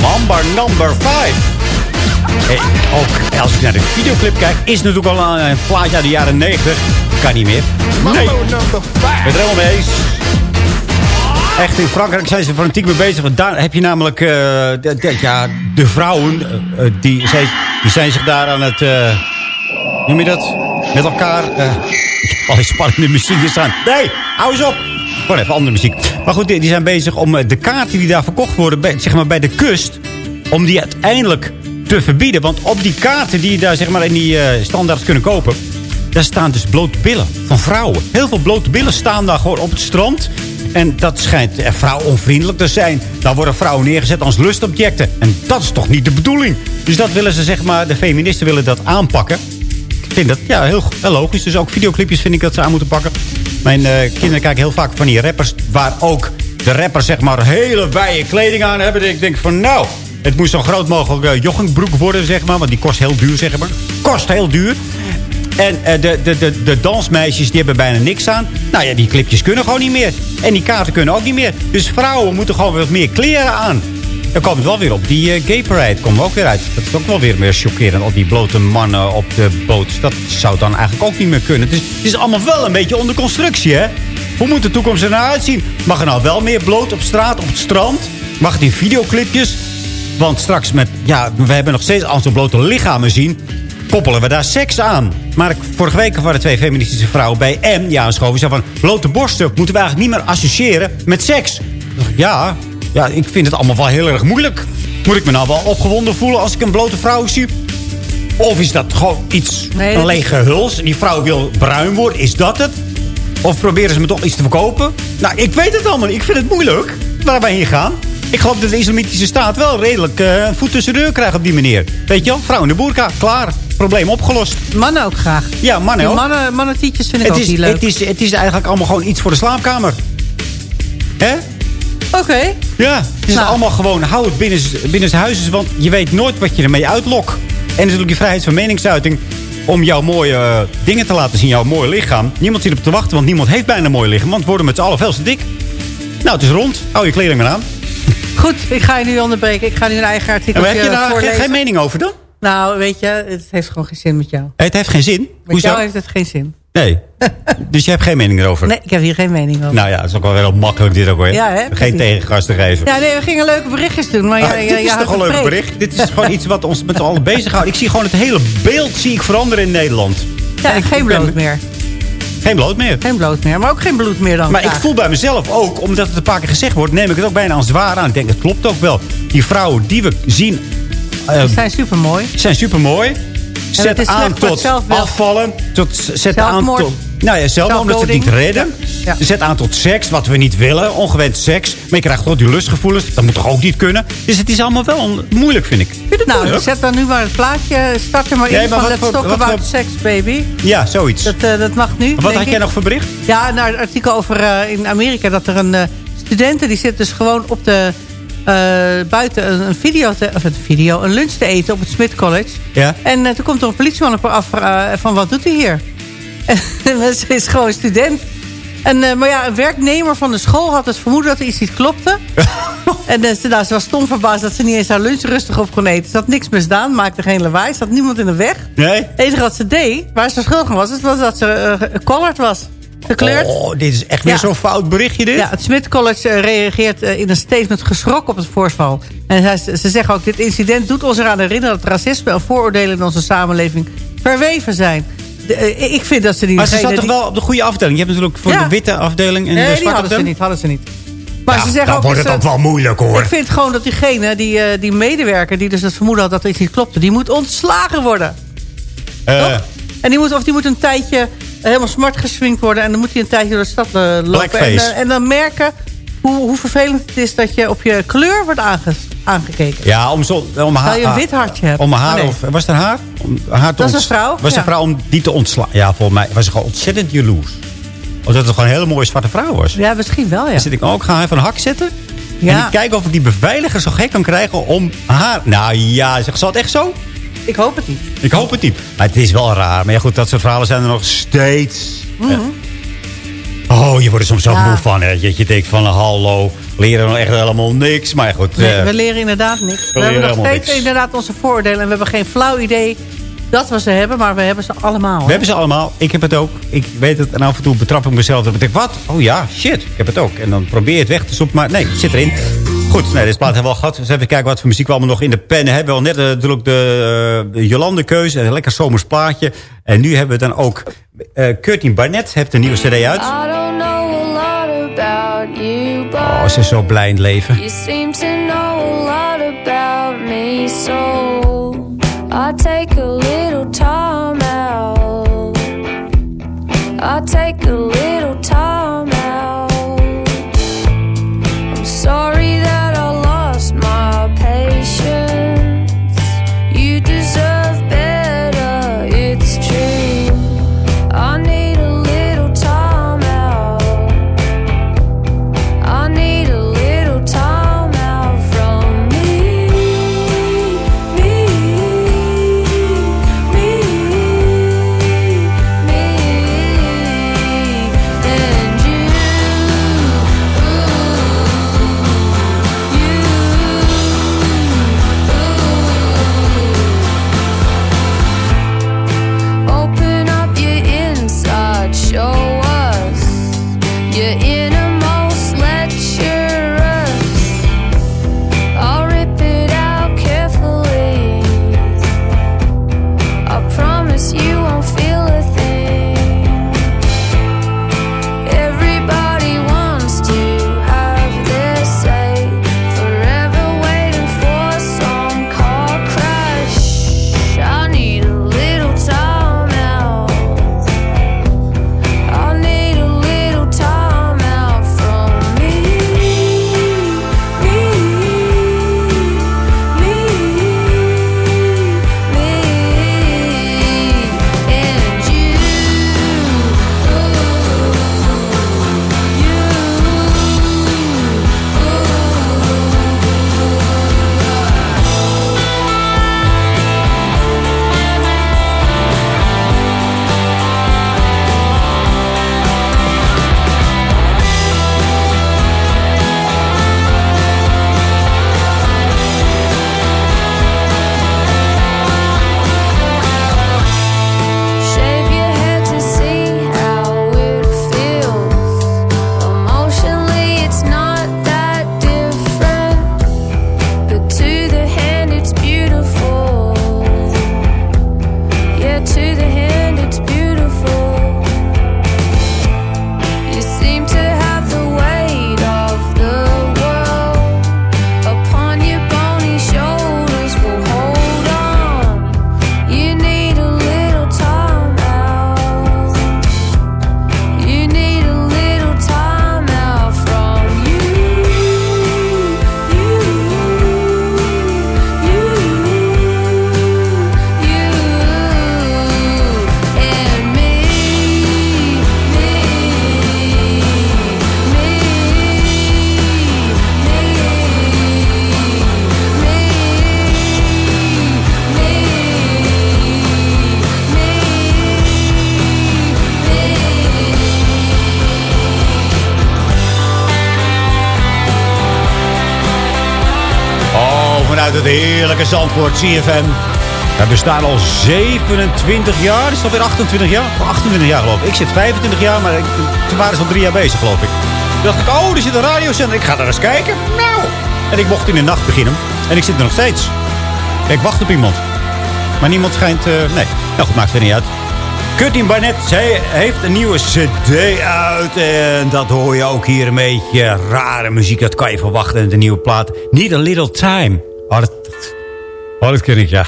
Mamba number 5. Hey, ook als ik naar de videoclip kijk, is het natuurlijk al een, een plaatje uit de jaren 90. Kan niet meer. Nee. Er helemaal mee eens. Echt, in Frankrijk zijn ze fanatiek mee bezig. Want daar heb je namelijk... eh, de, de- ja, de vrouwen... eh, eh, die, zijn, die zijn zich daar aan het... eh, noem je dat? Met elkaar... al die spannende muziek is aan. Nee, hou eens op! Gewoon even andere muziek. Maar goed, die, zijn bezig om eh, de kaarten die daar verkocht worden... Bij, zeg maar bij de kust... om die uiteindelijk te verbieden. Want op die kaarten die je daar zeg maar in die eh standaard kunnen kopen... daar staan dus blote billen van vrouwen. Heel veel blote billen staan daar gewoon op het strand... En dat schijnt eh, vrouwonvriendelijk te zijn. Daar worden vrouwen neergezet als lustobjecten. En dat is toch niet de bedoeling? Dus dat willen ze, zeg maar, de feministen willen dat aanpakken. Ik vind dat ja, heel, heel logisch. Dus ook videoclipjes vind ik dat ze aan moeten pakken. Mijn eh, kinderen kijken heel vaak van die rappers... waar ook de rappers, zeg maar, hele wijde kleding aan hebben. En ik denk van, nou, het moest zo groot mogelijk eh, joggingbroek worden, zeg maar. Want die kost heel duur, zeg maar. Kost heel duur. En eh, de, de, de, de dansmeisjes die hebben bijna niks aan. Nou ja, die clipjes kunnen gewoon niet meer. En die kaarten kunnen ook niet meer. Dus vrouwen moeten gewoon wat meer kleren aan. Dan komt het wel weer op. Die eh, gay parade komt ook weer uit. Dat is ook wel weer meer chockerend. Al die blote mannen op de boot. Dat zou dan eigenlijk ook niet meer kunnen. Het is, het is allemaal wel een beetje onder constructie, hè? Hoe moet de toekomst er nou uitzien? Mag er nou wel meer bloot op straat, op het strand? Mag het in videoclipjes? Want straks met... Ja, we hebben nog steeds als we blote lichamen zien... koppelen we daar seks aan. Maar vorige week waren twee feministische vrouwen bij M... Ja, schoven ze van... blote borsten moeten we eigenlijk niet meer associëren met seks. Ja, ja, ik vind het allemaal wel heel erg moeilijk. Moet ik me nou wel opgewonden voelen als ik een blote vrouw zie? Of is dat gewoon iets, Nee, een lege huls? Die vrouw wil bruin worden, is dat het? Of proberen ze me toch iets te verkopen? Nou, ik weet het allemaal. Ik vind het moeilijk waar wij heen gaan. Ik geloof dat de islamitische staat wel redelijk eh, voet tussen de deur krijgt op die manier. Weet je wel? Vrouw in de boerka, klaar. Probleem opgelost. Mannen ook graag. Ja, mannen ook. mannen, mannentietjes vind ik Het ook is, niet leuk. het, is, het is eigenlijk allemaal gewoon iets voor de slaapkamer. Hè? Oké. Ja, het is Nou. allemaal gewoon, hou het binnen, binnen zijn huizen. Want je weet nooit wat je ermee uitlokt. En natuurlijk die vrijheid van meningsuiting. Om jouw mooie eh, dingen te laten zien, jouw mooie lichaam. Niemand zit erop te wachten, want niemand heeft bijna een mooi lichaam. Want we worden met z'n allen veel te dik. Nou, het is rond. Hou je kleding maar aan. Goed, ik ga je nu onderbreken. Ik ga nu een eigen En artikel heb je daar geen, voorlezen. geen mening over dan? Nou, weet je, het heeft gewoon geen zin met jou. Het heeft geen zin. Met Hoezo? jou heeft het geen zin. Nee. dus je hebt geen mening erover? Nee, ik heb hier geen mening over. Nou ja, het is ook wel heel makkelijk dit ook weer. Ja, hè? Geen tegengas te geven. Ja, nee, we gingen leuke berichtjes doen. Maar ja, Ah, ja, dit is toch een leuk bericht? Dit is gewoon iets wat ons met allen bezighoudt. Ik zie gewoon het hele beeld zie ik veranderen in Nederland. Ja, geen bloot meer. Geen bloot meer. Geen bloot meer, maar ook geen bloed meer dan. Maar ik voel bij mezelf ook, omdat het een paar keer gezegd wordt... neem ik het ook bijna als zwaar aan. Ik denk, het klopt ook wel. Die vrouwen die we zien... Die zijn supermooi. zijn supermooi. Het Zet is aan tot afvallen. Tot, zet aan tot... Nou ja, zelf omdat ze het niet redden. Ja. Zet aan tot seks, wat we niet willen. Ongewenst seks. Maar je krijgt gewoon die lustgevoelens. Dat moet toch ook niet kunnen? Dus het is allemaal wel moeilijk, vind ik. Vind Nou, moeilijk? zet dan nu maar het plaatje. Start er maar Nee, in maar van Let's Talk About voor- Sex, baby. Ja, zoiets. Dat, eh, dat mag nu, Wat had jij nog voor bericht? Ja, nou, een artikel over eh, in Amerika dat er een studenten die zit dus gewoon op de buiten een, video, te, of een video, een lunch te eten op het Smith College. Ja. En eh, toen komt er een politieman op af eh, van wat doet hij hier? En ze is gewoon student. En, eh, maar ja, een werknemer van de school had het vermoeden dat er iets niet klopte. en eh, ze, nou, ze was stom verbaasd dat ze niet eens haar lunch rustig op kon eten. Ze had niks misdaan, maakte geen lawaai. Ze had niemand in de weg. Nee? Het enige wat ze deed, waar ze schuldig was, was dat ze eh, colored was. Gekleurd. Oh, dit is echt weer Ja. zo'n fout berichtje dit. Ja, het Smith College eh, reageert eh, in een statement geschrokken op het voorval. En ze zeggen ook, dit incident doet ons eraan herinneren... dat racisme en vooroordelen in onze samenleving verweven zijn. De, eh, ik vind dat ze die... Maar ze zat toch wel op de goede afdeling? Je hebt natuurlijk voor Ja. de witte afdeling en de Nee, die zwarte hadden ze afdeling. niet, hadden ze niet. Maar Ja, ze zeggen dan ook... wordt het ze- ook wel moeilijk, hoor. Ik vind gewoon dat diegene, die, die medewerker... die dus het vermoeden had dat er iets niet klopte... die moet ontslagen worden. Eh, En die moet, of die moet een tijdje helemaal smart geswinkt worden. En dan moet hij een tijdje door de stad eh, lopen. En, Blackface. eh, en dan merken hoe, hoe vervelend het is dat je op je kleur wordt aange- aangekeken. ja, om, zo, om haar... Terwijl je een wit hartje hebt. Om haar, Oh, nee. of, was het haar? Om haar te Dat is een vrouw, Was ja. een vrouw om die te ontslaan? Ja, volgens mij was ze gewoon ontzettend jaloers. Omdat het gewoon een hele mooie zwarte vrouw was. Ja, misschien wel, ja. Dan zit ik ook, ga even een hak zetten. Ja. En ik kijk of ik die beveiliger zo gek kan krijgen om haar... Nou ja, zeg, zal het echt zo? Ik hoop het niet. Ik hoop het niet. Maar het is wel raar. Maar ja, goed, dat soort verhalen zijn er nog steeds. Mhm. Oh, je wordt er soms zo Ja. moe van. Hè? Dat je denkt van, hallo, leren nog echt helemaal niks. Maar goed. Nee, eh, we leren inderdaad niks. We, leren hebben nog steeds niks. inderdaad onze vooroordelen. En we hebben geen flauw idee dat we ze hebben, maar we hebben ze allemaal. We hebben ze allemaal. Ik heb het ook. Ik weet het. En af en toe betrap ik mezelf. Dat ik denk, wat? Oh ja, shit. Ik heb het ook. En dan probeer je het weg te zoeken. Maar nee, het zit erin. Goed, nee, deze plaat hebben we al gehad. Dus even kijken wat voor muziek we allemaal nog in de pennen hebben. We hebben wel net uh, natuurlijk de uh, Jolande keuze. Een lekker zomers plaatje. En nu hebben we dan ook... Uh, Curtin Barnett heeft een nieuwe cd uit. Oh, ze is zo blij in het leven. You seem to know a lot about me, so I take a little time out. Yeah. Heerlijke Zandvoort, CFM. We bestaan al 27 jaar. Is het alweer 28 jaar? Oh, 28 jaar geloof ik. Ik zit 25 jaar, maar ik, toen waren ze al drie jaar bezig geloof ik. Toen dacht ik, oh, er zit een radiozender. Ik ga daar eens kijken. Nou. En ik mocht in de nacht beginnen. En ik zit er nog steeds. Ik wacht op iemand. Maar niemand schijnt... eh, nee, nou goed, maakt het niet uit. Curtin Barnett, zij heeft een nieuwe cd uit. En dat hoor je ook hier een beetje rare muziek. Dat kan je verwachten de nieuwe plaat. Need a little time. Dat, oh, dat ken ik, ja.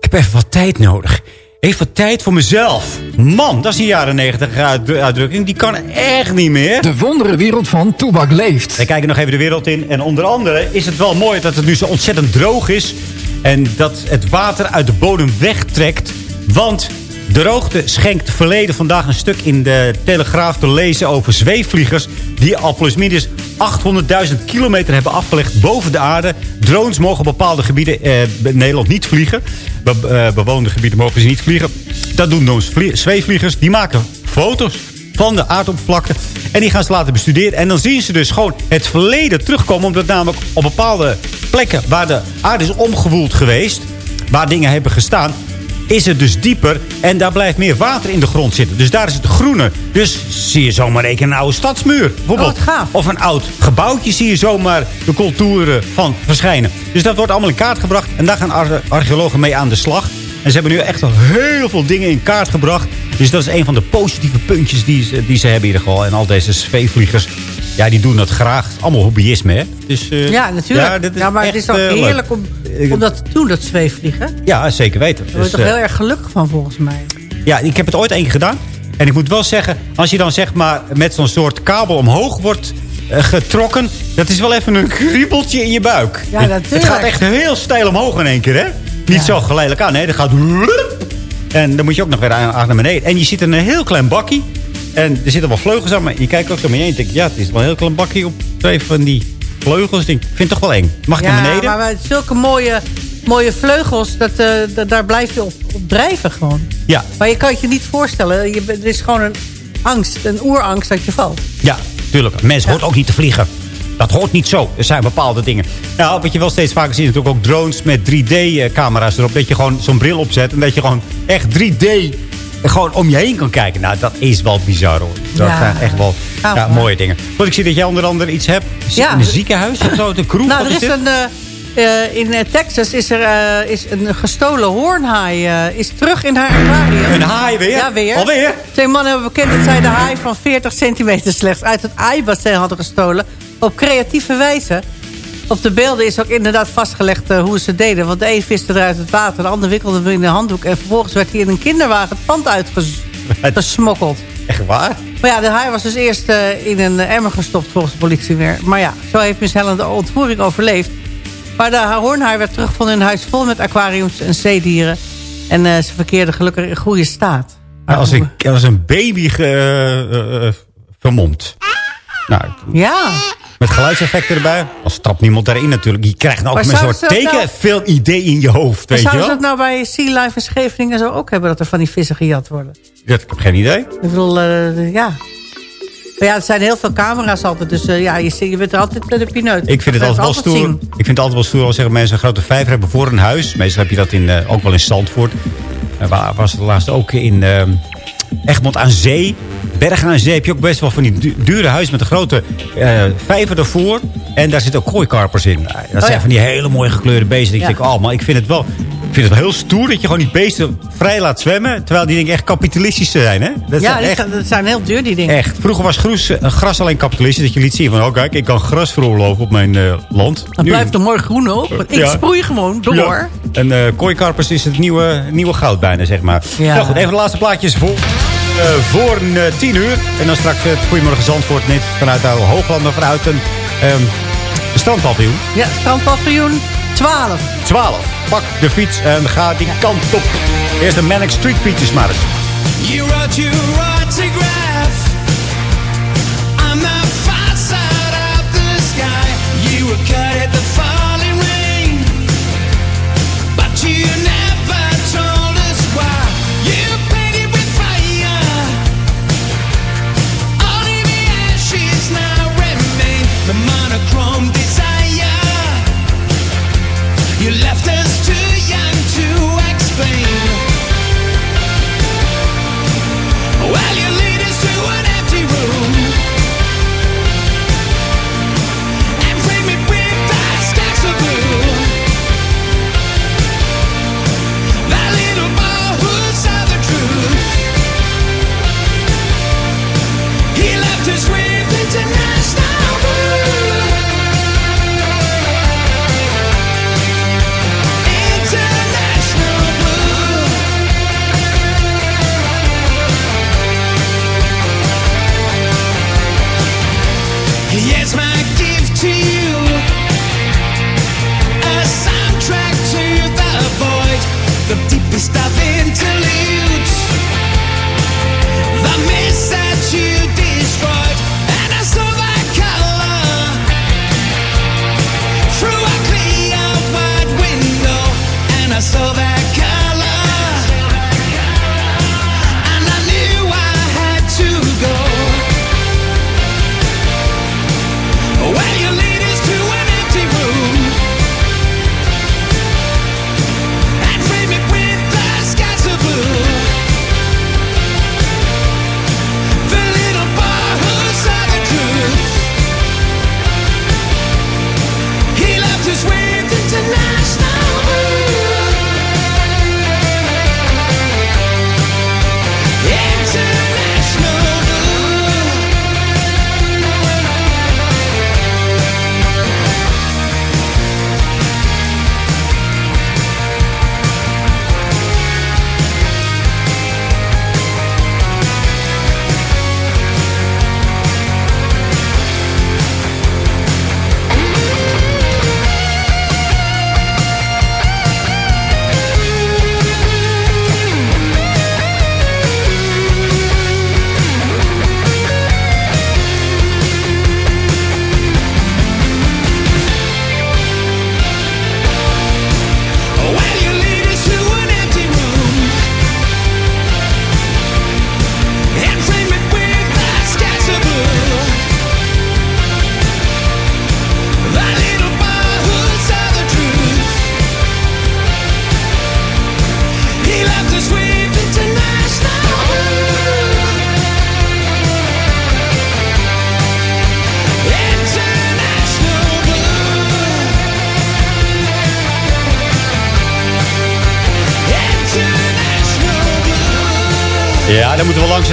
Ik heb even wat tijd nodig. Even wat tijd voor mezelf. Man, dat is die jaren 90 uit- uitdrukking. Die kan echt niet meer. De wondere wereld van Toebak leeft. Wij kijken nog even de wereld in. En onder andere is het wel mooi dat het nu zo ontzettend droog is. En dat het water uit de bodem wegtrekt. Want droogte schenkt verleden vandaag een stuk in de Telegraaf te lezen over zweefvliegers. Die al plusminus 800.000 kilometer hebben afgelegd boven de aarde. Drones mogen bepaalde gebieden eh, in Nederland niet vliegen. Eh, bewoonde gebieden mogen ze niet vliegen. Dat doen vlie- zweefvliegers. Die maken foto's van de aardoppervlakte. En die gaan ze laten bestuderen. En dan zien ze dus gewoon het verleden terugkomen. Omdat namelijk op bepaalde plekken waar de aarde is omgewoeld geweest. Waar dingen hebben gestaan. Is het dus dieper. En daar blijft meer water in de grond zitten. Dus daar is het groener. Dus zie je zomaar een, een oude stadsmuur. Bijvoorbeeld. Of een oud gebouwtje zie je zomaar de contouren van verschijnen. Dus dat wordt allemaal in kaart gebracht. En daar gaan ar- archeologen mee aan de slag. En ze hebben nu echt al heel veel dingen in kaart gebracht. Dus dat is een van de positieve puntjes die ze, die ze hebben in ieder geval. En al deze zweefvliegers, ja, die doen dat graag. Allemaal hobbyisme, hè? Dus, Ja, natuurlijk. Ja, dit is maar het is ook eh, heerlijk om, om dat te doen, dat zweefvliegen. Ja, zeker weten. Daar word je Dus, toch eh, heel erg gelukkig van, volgens mij. Ja, ik heb het ooit één keer gedaan. En ik moet wel zeggen, als je dan zeg maar met zo'n soort kabel omhoog wordt getrokken... dat is wel even een kriebeltje in je buik. Ja, natuurlijk. Het gaat echt heel steil omhoog in één keer, hè? Niet zo geleidelijk aan, nee. Dat gaat... En dan moet je ook nog weer aan, naar beneden. En je zit in een heel klein bakkie. En er zitten wel vleugels aan. Maar je kijkt ook mee heen en denkt... ja, het is wel een heel klein bakkie op twee van die vleugels. Ik vind het toch wel eng. Mag ik ja, naar beneden? maar met zulke mooie, mooie vleugels, dat, eh, daar blijf je op, op drijven gewoon. Ja, Maar je kan het je niet voorstellen. Je, het is gewoon een angst, een oerangst dat je valt. Ja, tuurlijk. Mens hoort ook niet te vliegen. Dat hoort niet zo. Er zijn bepaalde dingen. Nou, wat je wel steeds vaker ziet, natuurlijk ook drones met 3D-camera's erop. Dat je gewoon zo'n bril opzet en dat je gewoon echt 3D gewoon om je heen kan kijken. Nou, dat is wel bizar hoor. Dat Ja. zijn echt wel ja, hoor. mooie dingen. Want ik zie dat jij onder andere iets hebt. Ja. In een ziekenhuis of zo, de kroeg. Nou, wat er is een, eh, eh, in eh, Texas is er eh, is een gestolen hoornhaai eh, is terug in haar aquarium. Een haai weer? Ja, weer. Alweer? Twee mannen hebben bekend dat zij de haai van 40 centimeter slechts uit het aaibassin hadden gestolen. Op creatieve wijze. Op de beelden is ook inderdaad vastgelegd eh, hoe ze deden. Want de een viste eruit het water, de ander wikkelde hem in een handdoek. En vervolgens werd hij in een kinderwagen het pand uitgesmokkeld. Echt waar? Maar ja, de haai was dus eerst eh, in een emmer gestopt volgens de politie weer. Maar ja, zo heeft Miss Helen de ontvoering overleefd. Maar de hoornhaai werd teruggevonden in een huis vol met aquariums en zeedieren. En eh, ze verkeerde gelukkig in goede staat. Nou, als, ik, als een baby ge, vermomd. Nou, Ja. Met geluidseffecten erbij. Als trapt niemand daarin natuurlijk. Je krijgt nou ook Maar een soort teken nou- veel idee in je hoofd. Weet je Zouden ze wel? dat nou bij Sea Life en Scheveningen zo ook hebben... dat er van die vissen gejat worden? Dat, ik heb geen idee. Ik bedoel, eh, ja. Maar ja, er zijn heel veel camera's altijd. Dus eh, ja, je, je bent er altijd met de pineut. Ik vind het altijd wel stoer. zien. Ik vind het altijd wel stoer als zeggen mensen een grote vijver hebben voor een huis. Meestal heb je dat in, eh, ook wel in Zandvoort. Eh, waar was het laatst ook in eh, Egmond aan Zee. Bergen aan Zee heb je ook best wel van die du- dure huizen met een grote eh, vijver ervoor. En daar zitten ook kooikarpers in. Nou, Dat zijn ja. van die hele mooie gekleurde beesten. Ik Ja. denk, oh, maar ik vind het wel... Ik vind het wel heel stoer dat je gewoon die beesten vrij laat zwemmen. Terwijl die dingen echt kapitalistisch zijn, hè? Dat ja, zijn echt, zijn- dat zijn heel duur, die dingen. echt. Vroeger was groes, eh, gras alleen kapitalistisch. Dat je liet zien van, oh kijk, ik kan gras veroorloven op mijn eh, land. Nu- blijft er mooi groen op. Ik Ja. sproei gewoon door. ja. En kooikarpers is het nieuwe, nieuwe goud bijna, zeg maar. Ja. Nou goed, even de laatste plaatjes voor, eh, voor een, eh, tien uur. En dan straks het Goedemorgen Zandvoort. Net vanuit de Hoogland, maar vanuit een, ehm een strandpaviljoen. Ja, strandpaviljoen 12. 12. Pak de fiets en ga die kant op. Eerst de Manic Street Preachers maar eens. You wrote your autograph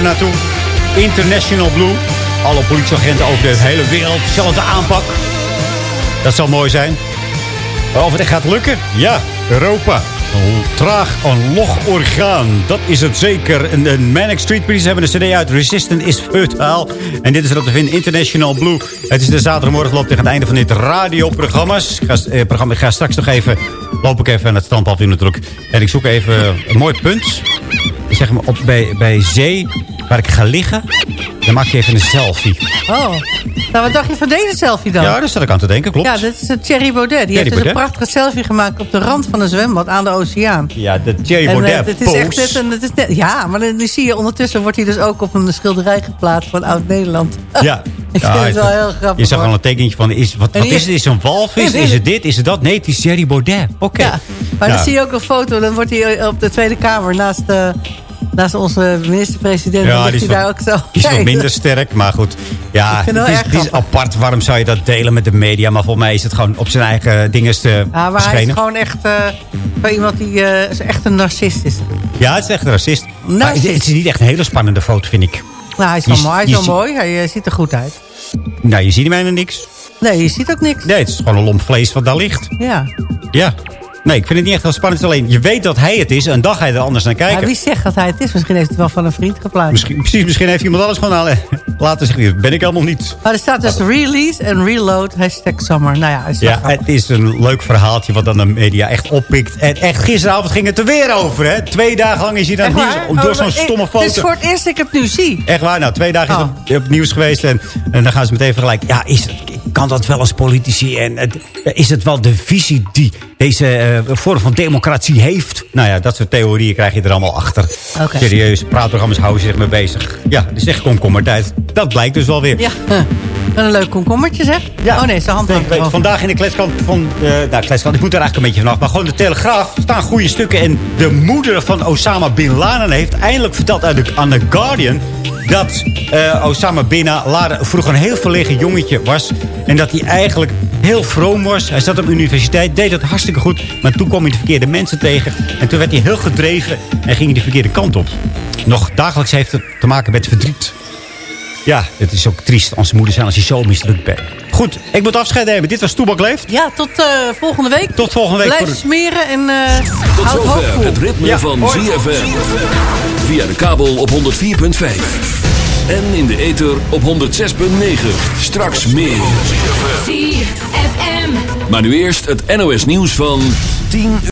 naartoe. International Blue. Alle politieagenten over de hele wereld. Dezelfde aanpak. Dat zal mooi zijn. Of het echt gaat lukken? Ja, Europa. Een traag, een logorgaan. Dat is het zeker. En de Manic Street Police hebben een cd uit. Resistant is futile. En dit is erop te vinden. International Blue. Het is de zaterdagmorgen. Loopt tegen het einde van dit radioprogramma. Ik ga, eh, programma. Ik ga straks nog even... Loop ik even aan het strandpad in de druk. En ik zoek even een mooi punt. Zeg maar op, bij, bij zee, waar ik ga liggen. Dan maak je even een selfie. Oh. Nou, wat dacht je van deze selfie dan? Ja, daar zat ik aan te denken, klopt. Ja, dit is de Thierry Baudet. Die Thierry heeft dus een prachtige selfie gemaakt op de rand van een zwembad aan de oceaan. Ja, de Thierry En, eh, Baudet het is echt net een, het is net- ja, maar dan zie je ondertussen wordt hij dus ook op een schilderij geplaatst van Oud-Nederland. Ja. Ik vind het wel heel grappig, Je zag al een tekentje van, is, wat, wat hier- is het? Is het een walvis? Is het dit? Is het dat? Nee, het is Thierry Baudet. Oké. Ja, maar Nou, dan zie je ook een foto. Dan wordt hij op de Tweede Kamer naast, eh, naast onze minister-president. Ja, die is, hij daar ook zo. die is wat minder sterk, maar goed. Ja, Ik vind het is, het is apart. Waarom zou je dat delen met de media? Maar volgens mij is het gewoon op zijn eigen dingen te Ja, maar hij is gewoon echt zo iemand die eh, is echt een narcist is. Ja, het is echt een racist. Maar het is niet echt een hele spannende foto, vind ik. Nou, hij is wel mooi. Hij is wel mooi. Hij eh, ziet er goed uit. Nou, je ziet bijna niks. Nee, je ziet ook niks. Nee, het is gewoon een lomp vlees wat daar ligt. Ja. Ja. Nee, ik vind het niet echt heel spannend. Het Alleen, je weet dat hij het is en dan ga je er anders naar kijken. Maar wie zegt dat hij het is? Misschien heeft het wel van een vriend geplaatst. Misschien, precies, misschien heeft iemand alles gewoon aan, laten zeggen. Dat ben ik helemaal niet. Maar er staat dus release en reload, hashtag summer. Nou ja, Ja, grappig. het is een leuk verhaaltje wat dan de media echt oppikt. En echt, gisteravond ging het er weer over, hè. Twee dagen lang is hij dan Echt nieuws, door Oh, zo'n stomme foto. Het is voor het eerst dat ik het nu zie. Echt waar, nou, twee dagen is Oh. het op nieuws geweest. En, en dan gaan ze meteen vergelijken. Ja, is het, kan dat wel als politici? En het- is het wel de visie die deze eh, vorm van democratie heeft? Nou ja, dat soort theorieën krijg je er allemaal achter. Oké. Serieuze praatprogramma's houden zich mee bezig. Ja, het is echt komkommertijd. Dat blijkt dus wel weer. Ja, en een leuk komkommertje zeg. Ja. Oh nee, zijn hand vandaag in de kletskant van... nou, kletskant, ik moet er eigenlijk een beetje vanaf. Maar gewoon de Telegraaf staan goede stukken. En de moeder van Osama Bin Laden heeft eindelijk verteld aan de, aan The Guardian... dat eh, Osama Bin Laden vroeger een heel verlegen jongetje was. En dat hij eigenlijk heel vroom was. Hij zat op de universiteit, deed dat hartstikke goed. Maar toen kwam hij de verkeerde mensen tegen. En toen werd hij heel gedreven en ging hij de verkeerde kant op. Nog dagelijks heeft het te maken met verdriet. Ja, het is ook triest als moeder zijn als je zo mislukt bent. Goed, ik moet afscheid nemen. Dit was Toebak Leeft. Ja, tot eh, volgende week. Tot volgende week. Blijf voor de- smeren en eh Tot houd hoop zover vol. het ritme Ja, van hoi. ZFM. Via de kabel op 104.5. En in de ether op 106.9. Straks meer. ZFM. Maar nu eerst het NOS nieuws van 10 uur.